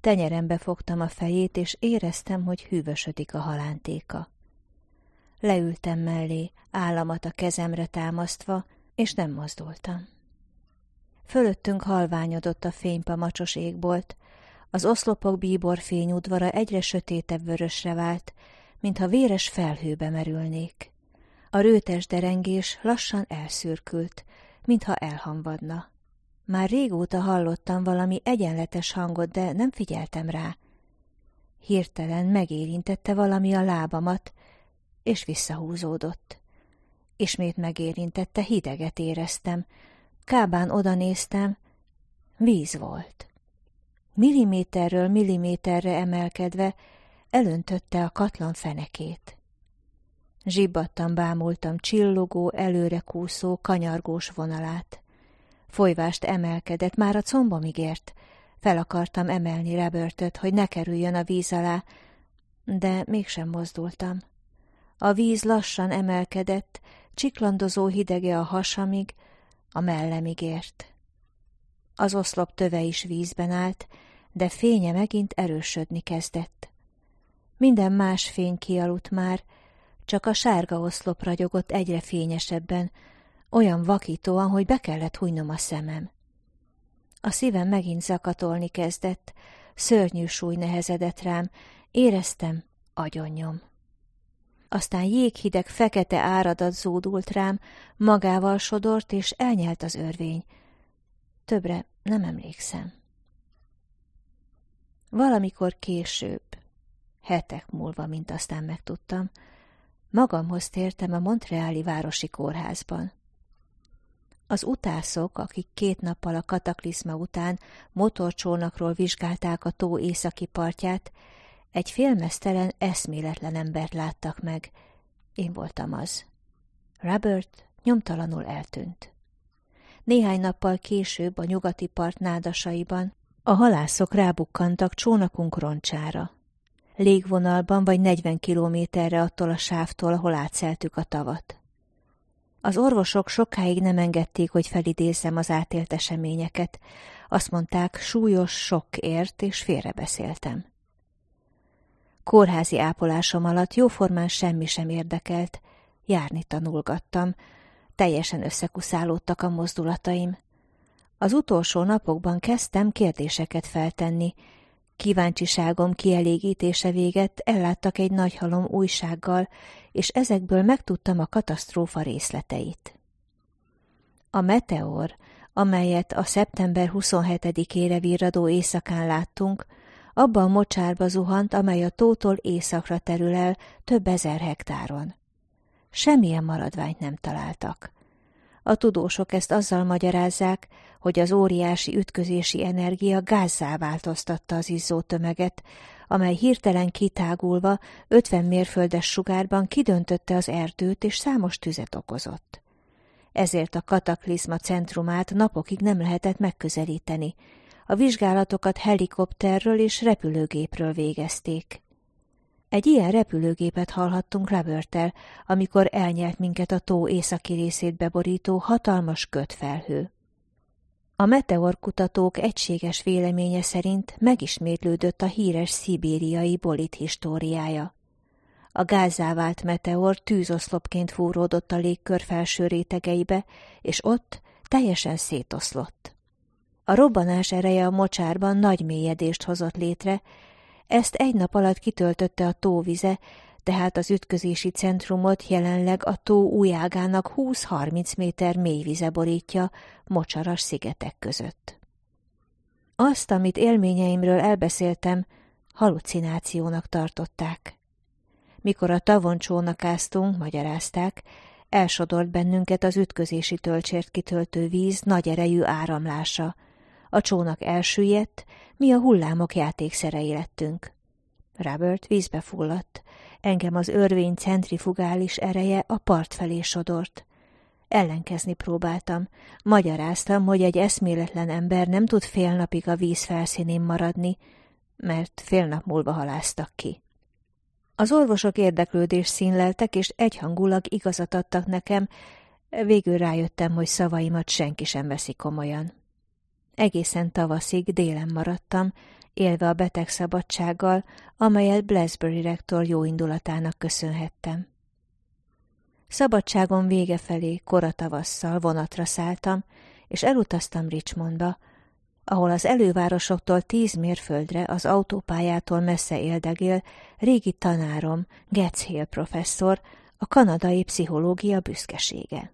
Tenyerembe fogtam a fejét, és éreztem, hogy hűvösödik a halántéka. Leültem mellé, államat a kezemre támasztva, és nem mozdultam. Fölöttünk halványodott a fénypamacsos égbolt, az oszlopok bíbor fényudvara egyre sötétebb vörösre vált, mintha véres felhőbe merülnék. A rőtes derengés lassan elszürkült, mintha elhamvadna. Már régóta hallottam valami egyenletes hangot, de nem figyeltem rá. Hirtelen megérintette valami a lábamat, és visszahúzódott. Ismét megérintette, hideget éreztem. Kábán oda néztem, víz volt. Milliméterről milliméterre emelkedve elöntötte a katlan fenekét. Zsibbattan bámultam csillogó, előre kúszó, kanyargós vonalát. Folyvást emelkedett, már a combomig ért. Fel akartam emelni Robertet, hogy ne kerüljön a víz alá, de mégsem mozdultam. A víz lassan emelkedett, csiklandozó hidege a hasamig, a mellemig ért. Az oszlop töve is vízben állt, de fénye megint erősödni kezdett. Minden más fény kialudt már, csak a sárga oszlop ragyogott egyre fényesebben, olyan vakítóan, hogy be kellett hújnom a szemem. A szívem megint zakatolni kezdett, szörnyű súly nehezedett rám, éreztem, agyonnyom. Aztán jéghideg fekete áradat zúdult rám, magával sodort, és elnyelt az örvény. Többre nem emlékszem. Valamikor később, hetek múlva, mint aztán megtudtam, magamhoz tértem a Montreali Városi Kórházban. Az utászok, akik két nappal a kataklizma után motorcsónakról vizsgálták a tó északi partját, egy félmeztelen, eszméletlen embert láttak meg. Én voltam az. Robert nyomtalanul eltűnt. Néhány nappal később a nyugati part nádasaiban a halászok rábukkantak csónakunk roncsára. Légvonalban vagy 40 kilométerre attól a sávtól, ahol átszeltük a tavat. Az orvosok sokáig nem engedték, hogy felidézzem az átélt eseményeket. Azt mondták, súlyos sok ért, és félrebeszéltem. Kórházi ápolásom alatt jóformán semmi sem érdekelt, járni tanulgattam, teljesen összekuszálódtak a mozdulataim. Az utolsó napokban kezdtem kérdéseket feltenni. Kíváncsiságom kielégítése véget elláttak egy nagy halom újsággal, és ezekből megtudtam a katasztrófa részleteit. A meteor, amelyet a szeptember 27-ére virradó éjszakán láttunk, abba a mocsárba zuhant, amely a tótól északra terül el több ezer hektáron. Semmilyen maradványt nem találtak. A tudósok ezt azzal magyarázzák, hogy az óriási ütközési energia gázzá változtatta az izzó tömeget, amely hirtelen kitágulva 50 mérföldes sugárban kidöntötte az erdőt és számos tüzet okozott. Ezért a kataklizma centrumát napokig nem lehetett megközelíteni. A vizsgálatokat helikopterről és repülőgépről végezték. Egy ilyen repülőgépet hallhattunk Robertel, amikor elnyelt minket a tó északi részét beborító hatalmas kötfelhő. A meteorkutatók egységes véleménye szerint megismétlődött a híres szibériai bolit históriája. A gázzá vált meteor tűzoszlopként fúródott a légkör felső rétegeibe, és ott teljesen szétoszlott. A robbanás ereje a mocsárban nagy mélyedést hozott létre, ezt egy nap alatt kitöltötte a tóvize, tehát az ütközési centrumot jelenleg a tó újágának 20-30 méter mély vize borítja, mocsaras szigetek között. Azt, amit élményeimről elbeszéltem, halucinációnak tartották. Mikor a tavon csónakáztunk, magyarázták, elsodort bennünket az ütközési tölcsért kitöltő víz nagy erejű áramlása. A csónak elsüllyedt, mi a hullámok játékszerei lettünk. Robert vízbe fulladt, engem az örvény centrifugális ereje a part felé sodort. Ellenkezni próbáltam. Magyaráztam, hogy egy eszméletlen ember nem tud fél napig a víz felszínén maradni, mert fél nap múlva haláztak ki. Az orvosok érdeklődés színleltek, és egyhangulag igazat adtak nekem, végül rájöttem, hogy szavaimat senki sem veszi komolyan. Egészen tavaszig délen maradtam, élve a beteg szabadsággal, amelyet Blasbury rektor jó indulatának köszönhettem. Szabadságom vége felé kora tavasszal vonatra szálltam, és elutaztam Richmondba, ahol az elővárosoktól tíz mérföldre az autópályától messze éldegél régi tanárom, Getz Hill professzor, a kanadai pszichológia büszkesége.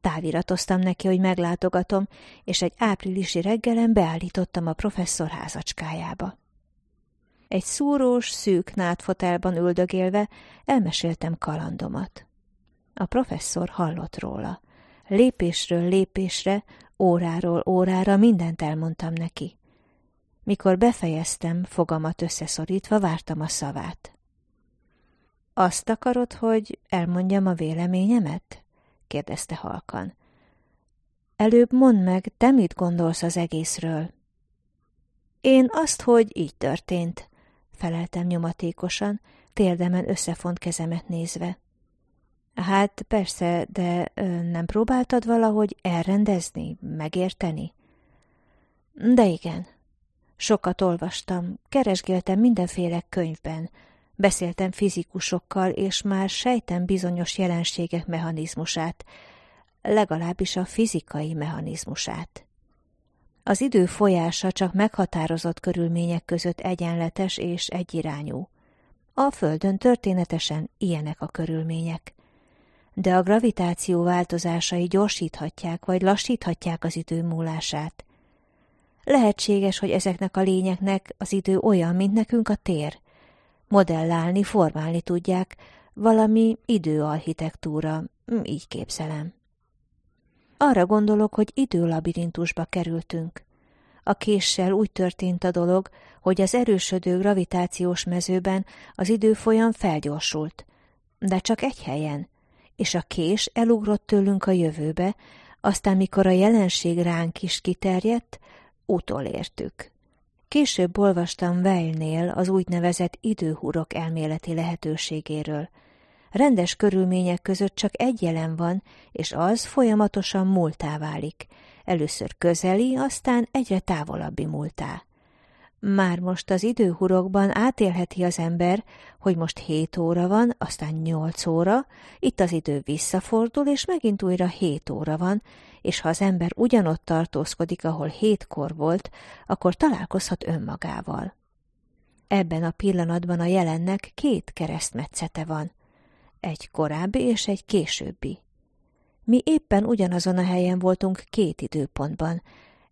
Táviratoztam neki, hogy meglátogatom, és egy áprilisi reggelen beállítottam a professzor házacskájába. Egy szúrós, szűk nátfotelban üldögélve elmeséltem kalandomat. A professzor hallott róla. Lépésről lépésre, óráról órára mindent elmondtam neki. Mikor befejeztem, fogamat összeszorítva vártam a szavát. Azt akarod, hogy elmondjam a véleményemet? Kérdezte halkan. Előbb mondd meg, te mit gondolsz az egészről? Én azt, hogy így történt, feleltem nyomatékosan, térdemen összefont kezemet nézve. Hát persze, de nem próbáltad valahogy elrendezni, megérteni? De igen. Sokat olvastam, keresgéltem mindenféle könyvben, beszéltem fizikusokkal, és már sejtem bizonyos jelenségek mechanizmusát, legalábbis a fizikai mechanizmusát. Az idő folyása csak meghatározott körülmények között egyenletes és egyirányú. A Földön történetesen ilyenek a körülmények de a gravitáció változásai gyorsíthatják vagy lassíthatják az idő múlását. Lehetséges, hogy ezeknek a lényeknek az idő olyan, mint nekünk a tér. Modellálni, formálni tudják, valami időarchitektúra, így képzelem. Arra gondolok, hogy időlabirintusba kerültünk. A késsel úgy történt a dolog, hogy az erősödő gravitációs mezőben az időfolyam felgyorsult, de csak egy helyen, és a kés elugrott tőlünk a jövőbe, aztán mikor a jelenség ránk is kiterjedt, utolértük. Később olvastam Weilnél az úgynevezett időhurok elméleti lehetőségéről. Rendes körülmények között csak egy jelen van, és az folyamatosan múltá válik. Először közeli, aztán egyre távolabbi múltá. Már most az időhurokban átélheti az ember, hogy most hét óra van, aztán nyolc óra, itt az idő visszafordul, és megint újra hét óra van, és ha az ember ugyanott tartózkodik, ahol hétkor volt, akkor találkozhat önmagával. Ebben a pillanatban a jelennek két keresztmetszete van, egy korábbi és egy későbbi. Mi éppen ugyanazon a helyen voltunk két időpontban,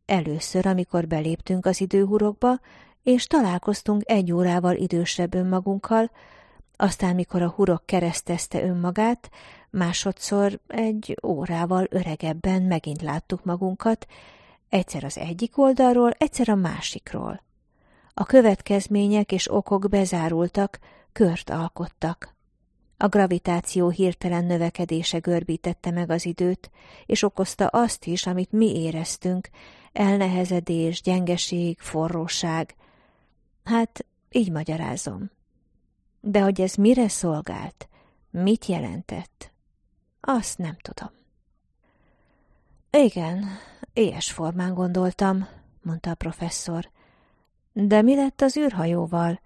Először, amikor beléptünk az időhurokba, és találkoztunk egy órával idősebb önmagunkkal, aztán, mikor a hurok keresztezte önmagát, Másodszor egy órával öregebben megint láttuk magunkat, egyszer az egyik oldalról, egyszer a másikról. A következmények és okok bezárultak, kört alkottak. A gravitáció hirtelen növekedése görbítette meg az időt, és okozta azt is, amit mi éreztünk, elnehezedés, gyengeség, forróság. Hát, így magyarázom. De hogy ez mire szolgált, mit jelentett, azt nem tudom. Igen, ilyes formán gondoltam, mondta a professzor. De mi lett az űrhajóval,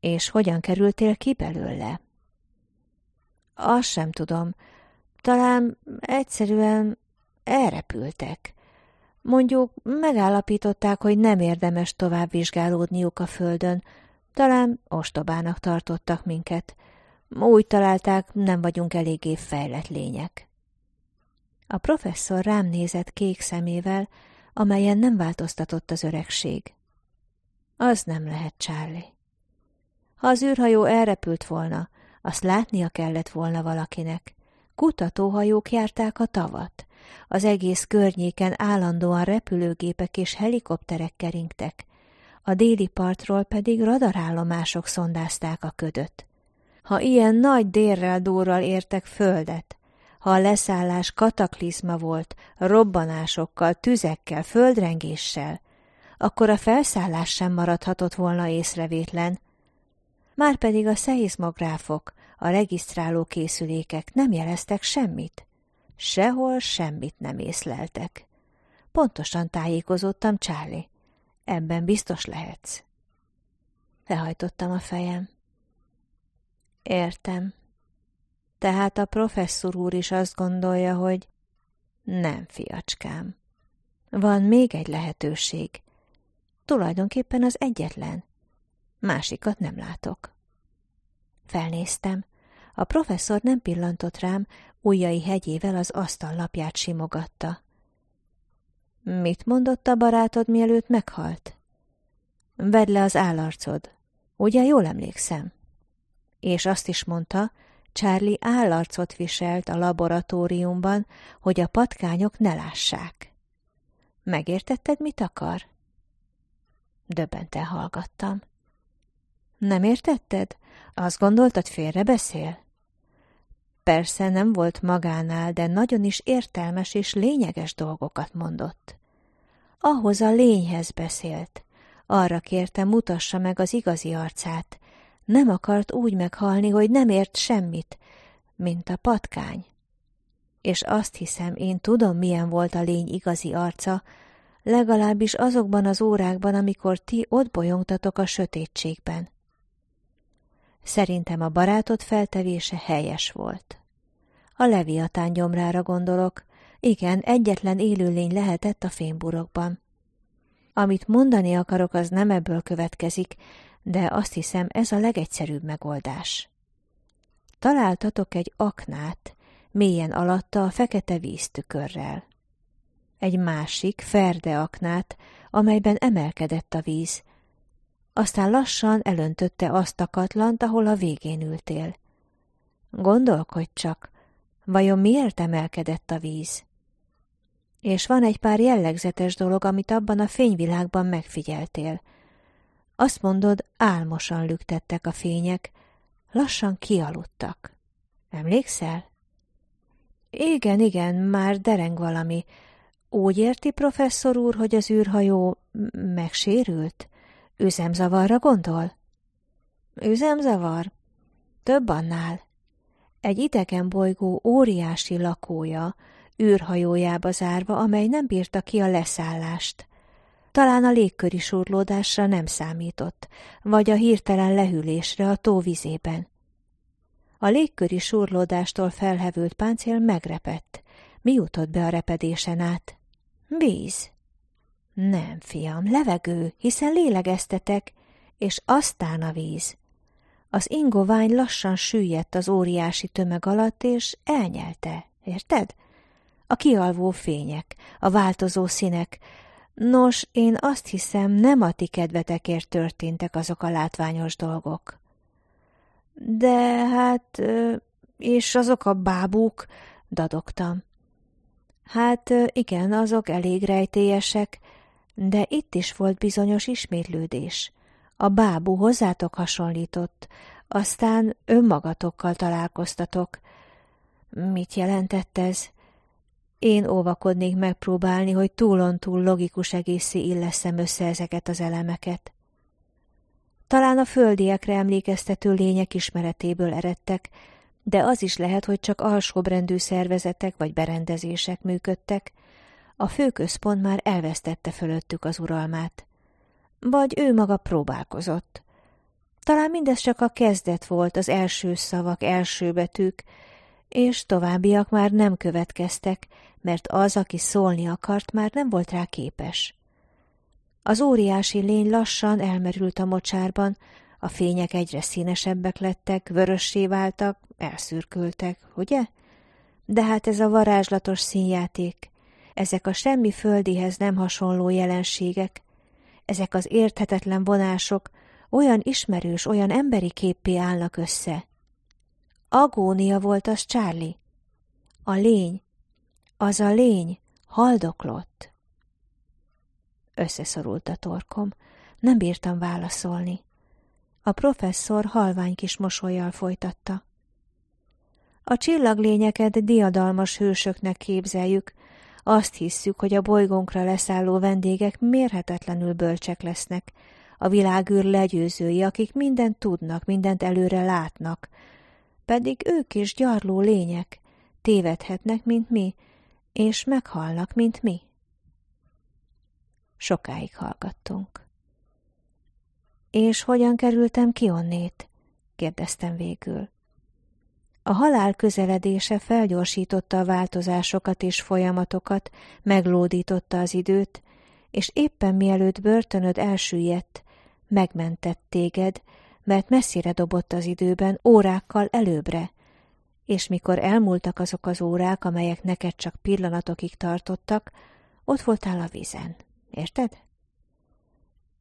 és hogyan kerültél ki belőle? Azt sem tudom. Talán egyszerűen elrepültek. Mondjuk megállapították, hogy nem érdemes tovább vizsgálódniuk a földön. Talán ostobának tartottak minket. Úgy találták, nem vagyunk eléggé fejlett lények. A professzor rám nézett kék szemével, amelyen nem változtatott az öregség. Az nem lehet, Charlie. Ha az űrhajó elrepült volna, azt látnia kellett volna valakinek. Kutatóhajók járták a tavat. Az egész környéken állandóan repülőgépek és helikopterek keringtek. A déli partról pedig radarállomások szondázták a ködöt. Ha ilyen nagy dérrel dórral értek földet, ha a leszállás kataklizma volt, robbanásokkal, tüzekkel, földrengéssel, akkor a felszállás sem maradhatott volna észrevétlen. Márpedig a szeizmográfok, a regisztráló készülékek nem jeleztek semmit. Sehol semmit nem észleltek. Pontosan tájékozottam, Charlie. Ebben biztos lehetsz. Lehajtottam a fejem. Értem. Tehát a professzor úr is azt gondolja, hogy nem, fiacskám. Van még egy lehetőség. Tulajdonképpen az egyetlen. Másikat nem látok. Felnéztem. A professzor nem pillantott rám, ujjai hegyével az asztal lapját simogatta. Mit mondott a barátod, mielőtt meghalt? Vedd le az állarcod. Ugye jól emlékszem? És azt is mondta, Charlie állarcot viselt a laboratóriumban, hogy a patkányok ne lássák. Megértetted, mit akar? Döbbenten hallgattam. Nem értetted? Azt gondoltad, félre beszél? Persze nem volt magánál, de nagyon is értelmes és lényeges dolgokat mondott. Ahhoz a lényhez beszélt. Arra kérte, mutassa meg az igazi arcát. Nem akart úgy meghalni, hogy nem ért semmit, mint a patkány. És azt hiszem, én tudom, milyen volt a lény igazi arca, legalábbis azokban az órákban, amikor ti ott bolyongtatok a sötétségben. Szerintem a barátod feltevése helyes volt. A leviatán gyomrára gondolok, igen, egyetlen élőlény lehetett a fényburokban. Amit mondani akarok, az nem ebből következik, de azt hiszem ez a legegyszerűbb megoldás. Találtatok egy aknát, mélyen alatta a fekete víztükörrel. Egy másik, ferde aknát, amelyben emelkedett a víz, aztán lassan elöntötte azt a katlant, ahol a végén ültél. Gondolkodj csak, vajon miért emelkedett a víz? És van egy pár jellegzetes dolog, amit abban a fényvilágban megfigyeltél. Azt mondod, álmosan lüktettek a fények, lassan kialudtak. Emlékszel? Igen, igen, már dereng valami. Úgy érti, professzor úr, hogy az űrhajó megsérült? Üzemzavarra gondol? Üzemzavar? Több annál. Egy idegen bolygó óriási lakója, űrhajójába zárva, amely nem bírta ki a leszállást. Talán a légköri surlódásra nem számított, vagy a hirtelen lehűlésre a tó vizében. A légköri surlódástól felhevült páncél megrepett. Mi jutott be a repedésen át? Víz. Nem, fiam, levegő, hiszen lélegeztetek, és aztán a víz. Az ingovány lassan süllyedt az óriási tömeg alatt, és elnyelte, érted? A kialvó fények, a változó színek. Nos, én azt hiszem, nem a ti kedvetekért történtek azok a látványos dolgok. De hát és azok a bábúk, dadogtam. Hát igen, azok elég rejtélyesek, de itt is volt bizonyos ismétlődés. A bábú hozzátok hasonlított, aztán önmagatokkal találkoztatok. Mit jelentett ez? Én óvakodnék megpróbálni, hogy túlon-túl logikus egészé illeszem össze ezeket az elemeket. Talán a földiekre emlékeztető lények ismeretéből eredtek, de az is lehet, hogy csak alsóbrendű szervezetek vagy berendezések működtek, a főközpont már elvesztette fölöttük az uralmát. Vagy ő maga próbálkozott. Talán mindez csak a kezdet volt, az első szavak, első betűk, és továbbiak már nem következtek, mert az, aki szólni akart, már nem volt rá képes. Az óriási lény lassan elmerült a mocsárban, a fények egyre színesebbek lettek, vörössé váltak, elszürkültek, ugye? De hát ez a varázslatos színjáték, ezek a semmi földihez nem hasonló jelenségek, ezek az érthetetlen vonások olyan ismerős, olyan emberi képpé állnak össze. Agónia volt az Charlie. A lény, az a lény haldoklott. Összeszorult a torkom, nem bírtam válaszolni. A professzor halvány kis mosolyjal folytatta. A csillaglényeket diadalmas hősöknek képzeljük, azt hisszük, hogy a bolygónkra leszálló vendégek mérhetetlenül bölcsek lesznek, a világűr legyőzői, akik mindent tudnak, mindent előre látnak, pedig ők is gyarló lények, tévedhetnek, mint mi, és meghalnak, mint mi. Sokáig hallgattunk. És hogyan kerültem ki onnét? kérdeztem végül. A halál közeledése felgyorsította a változásokat és folyamatokat, meglódította az időt, és éppen mielőtt börtönöd elsüllyedt, megmentett téged, mert messzire dobott az időben, órákkal előbbre, és mikor elmúltak azok az órák, amelyek neked csak pillanatokig tartottak, ott voltál a vízen. Érted?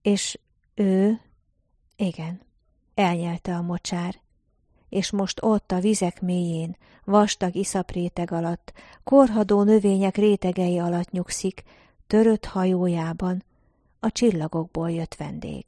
És ő, igen, elnyelte a mocsár, és most ott a vizek mélyén, vastag iszapréteg alatt, korhadó növények rétegei alatt nyugszik, törött hajójában, a csillagokból jött vendég.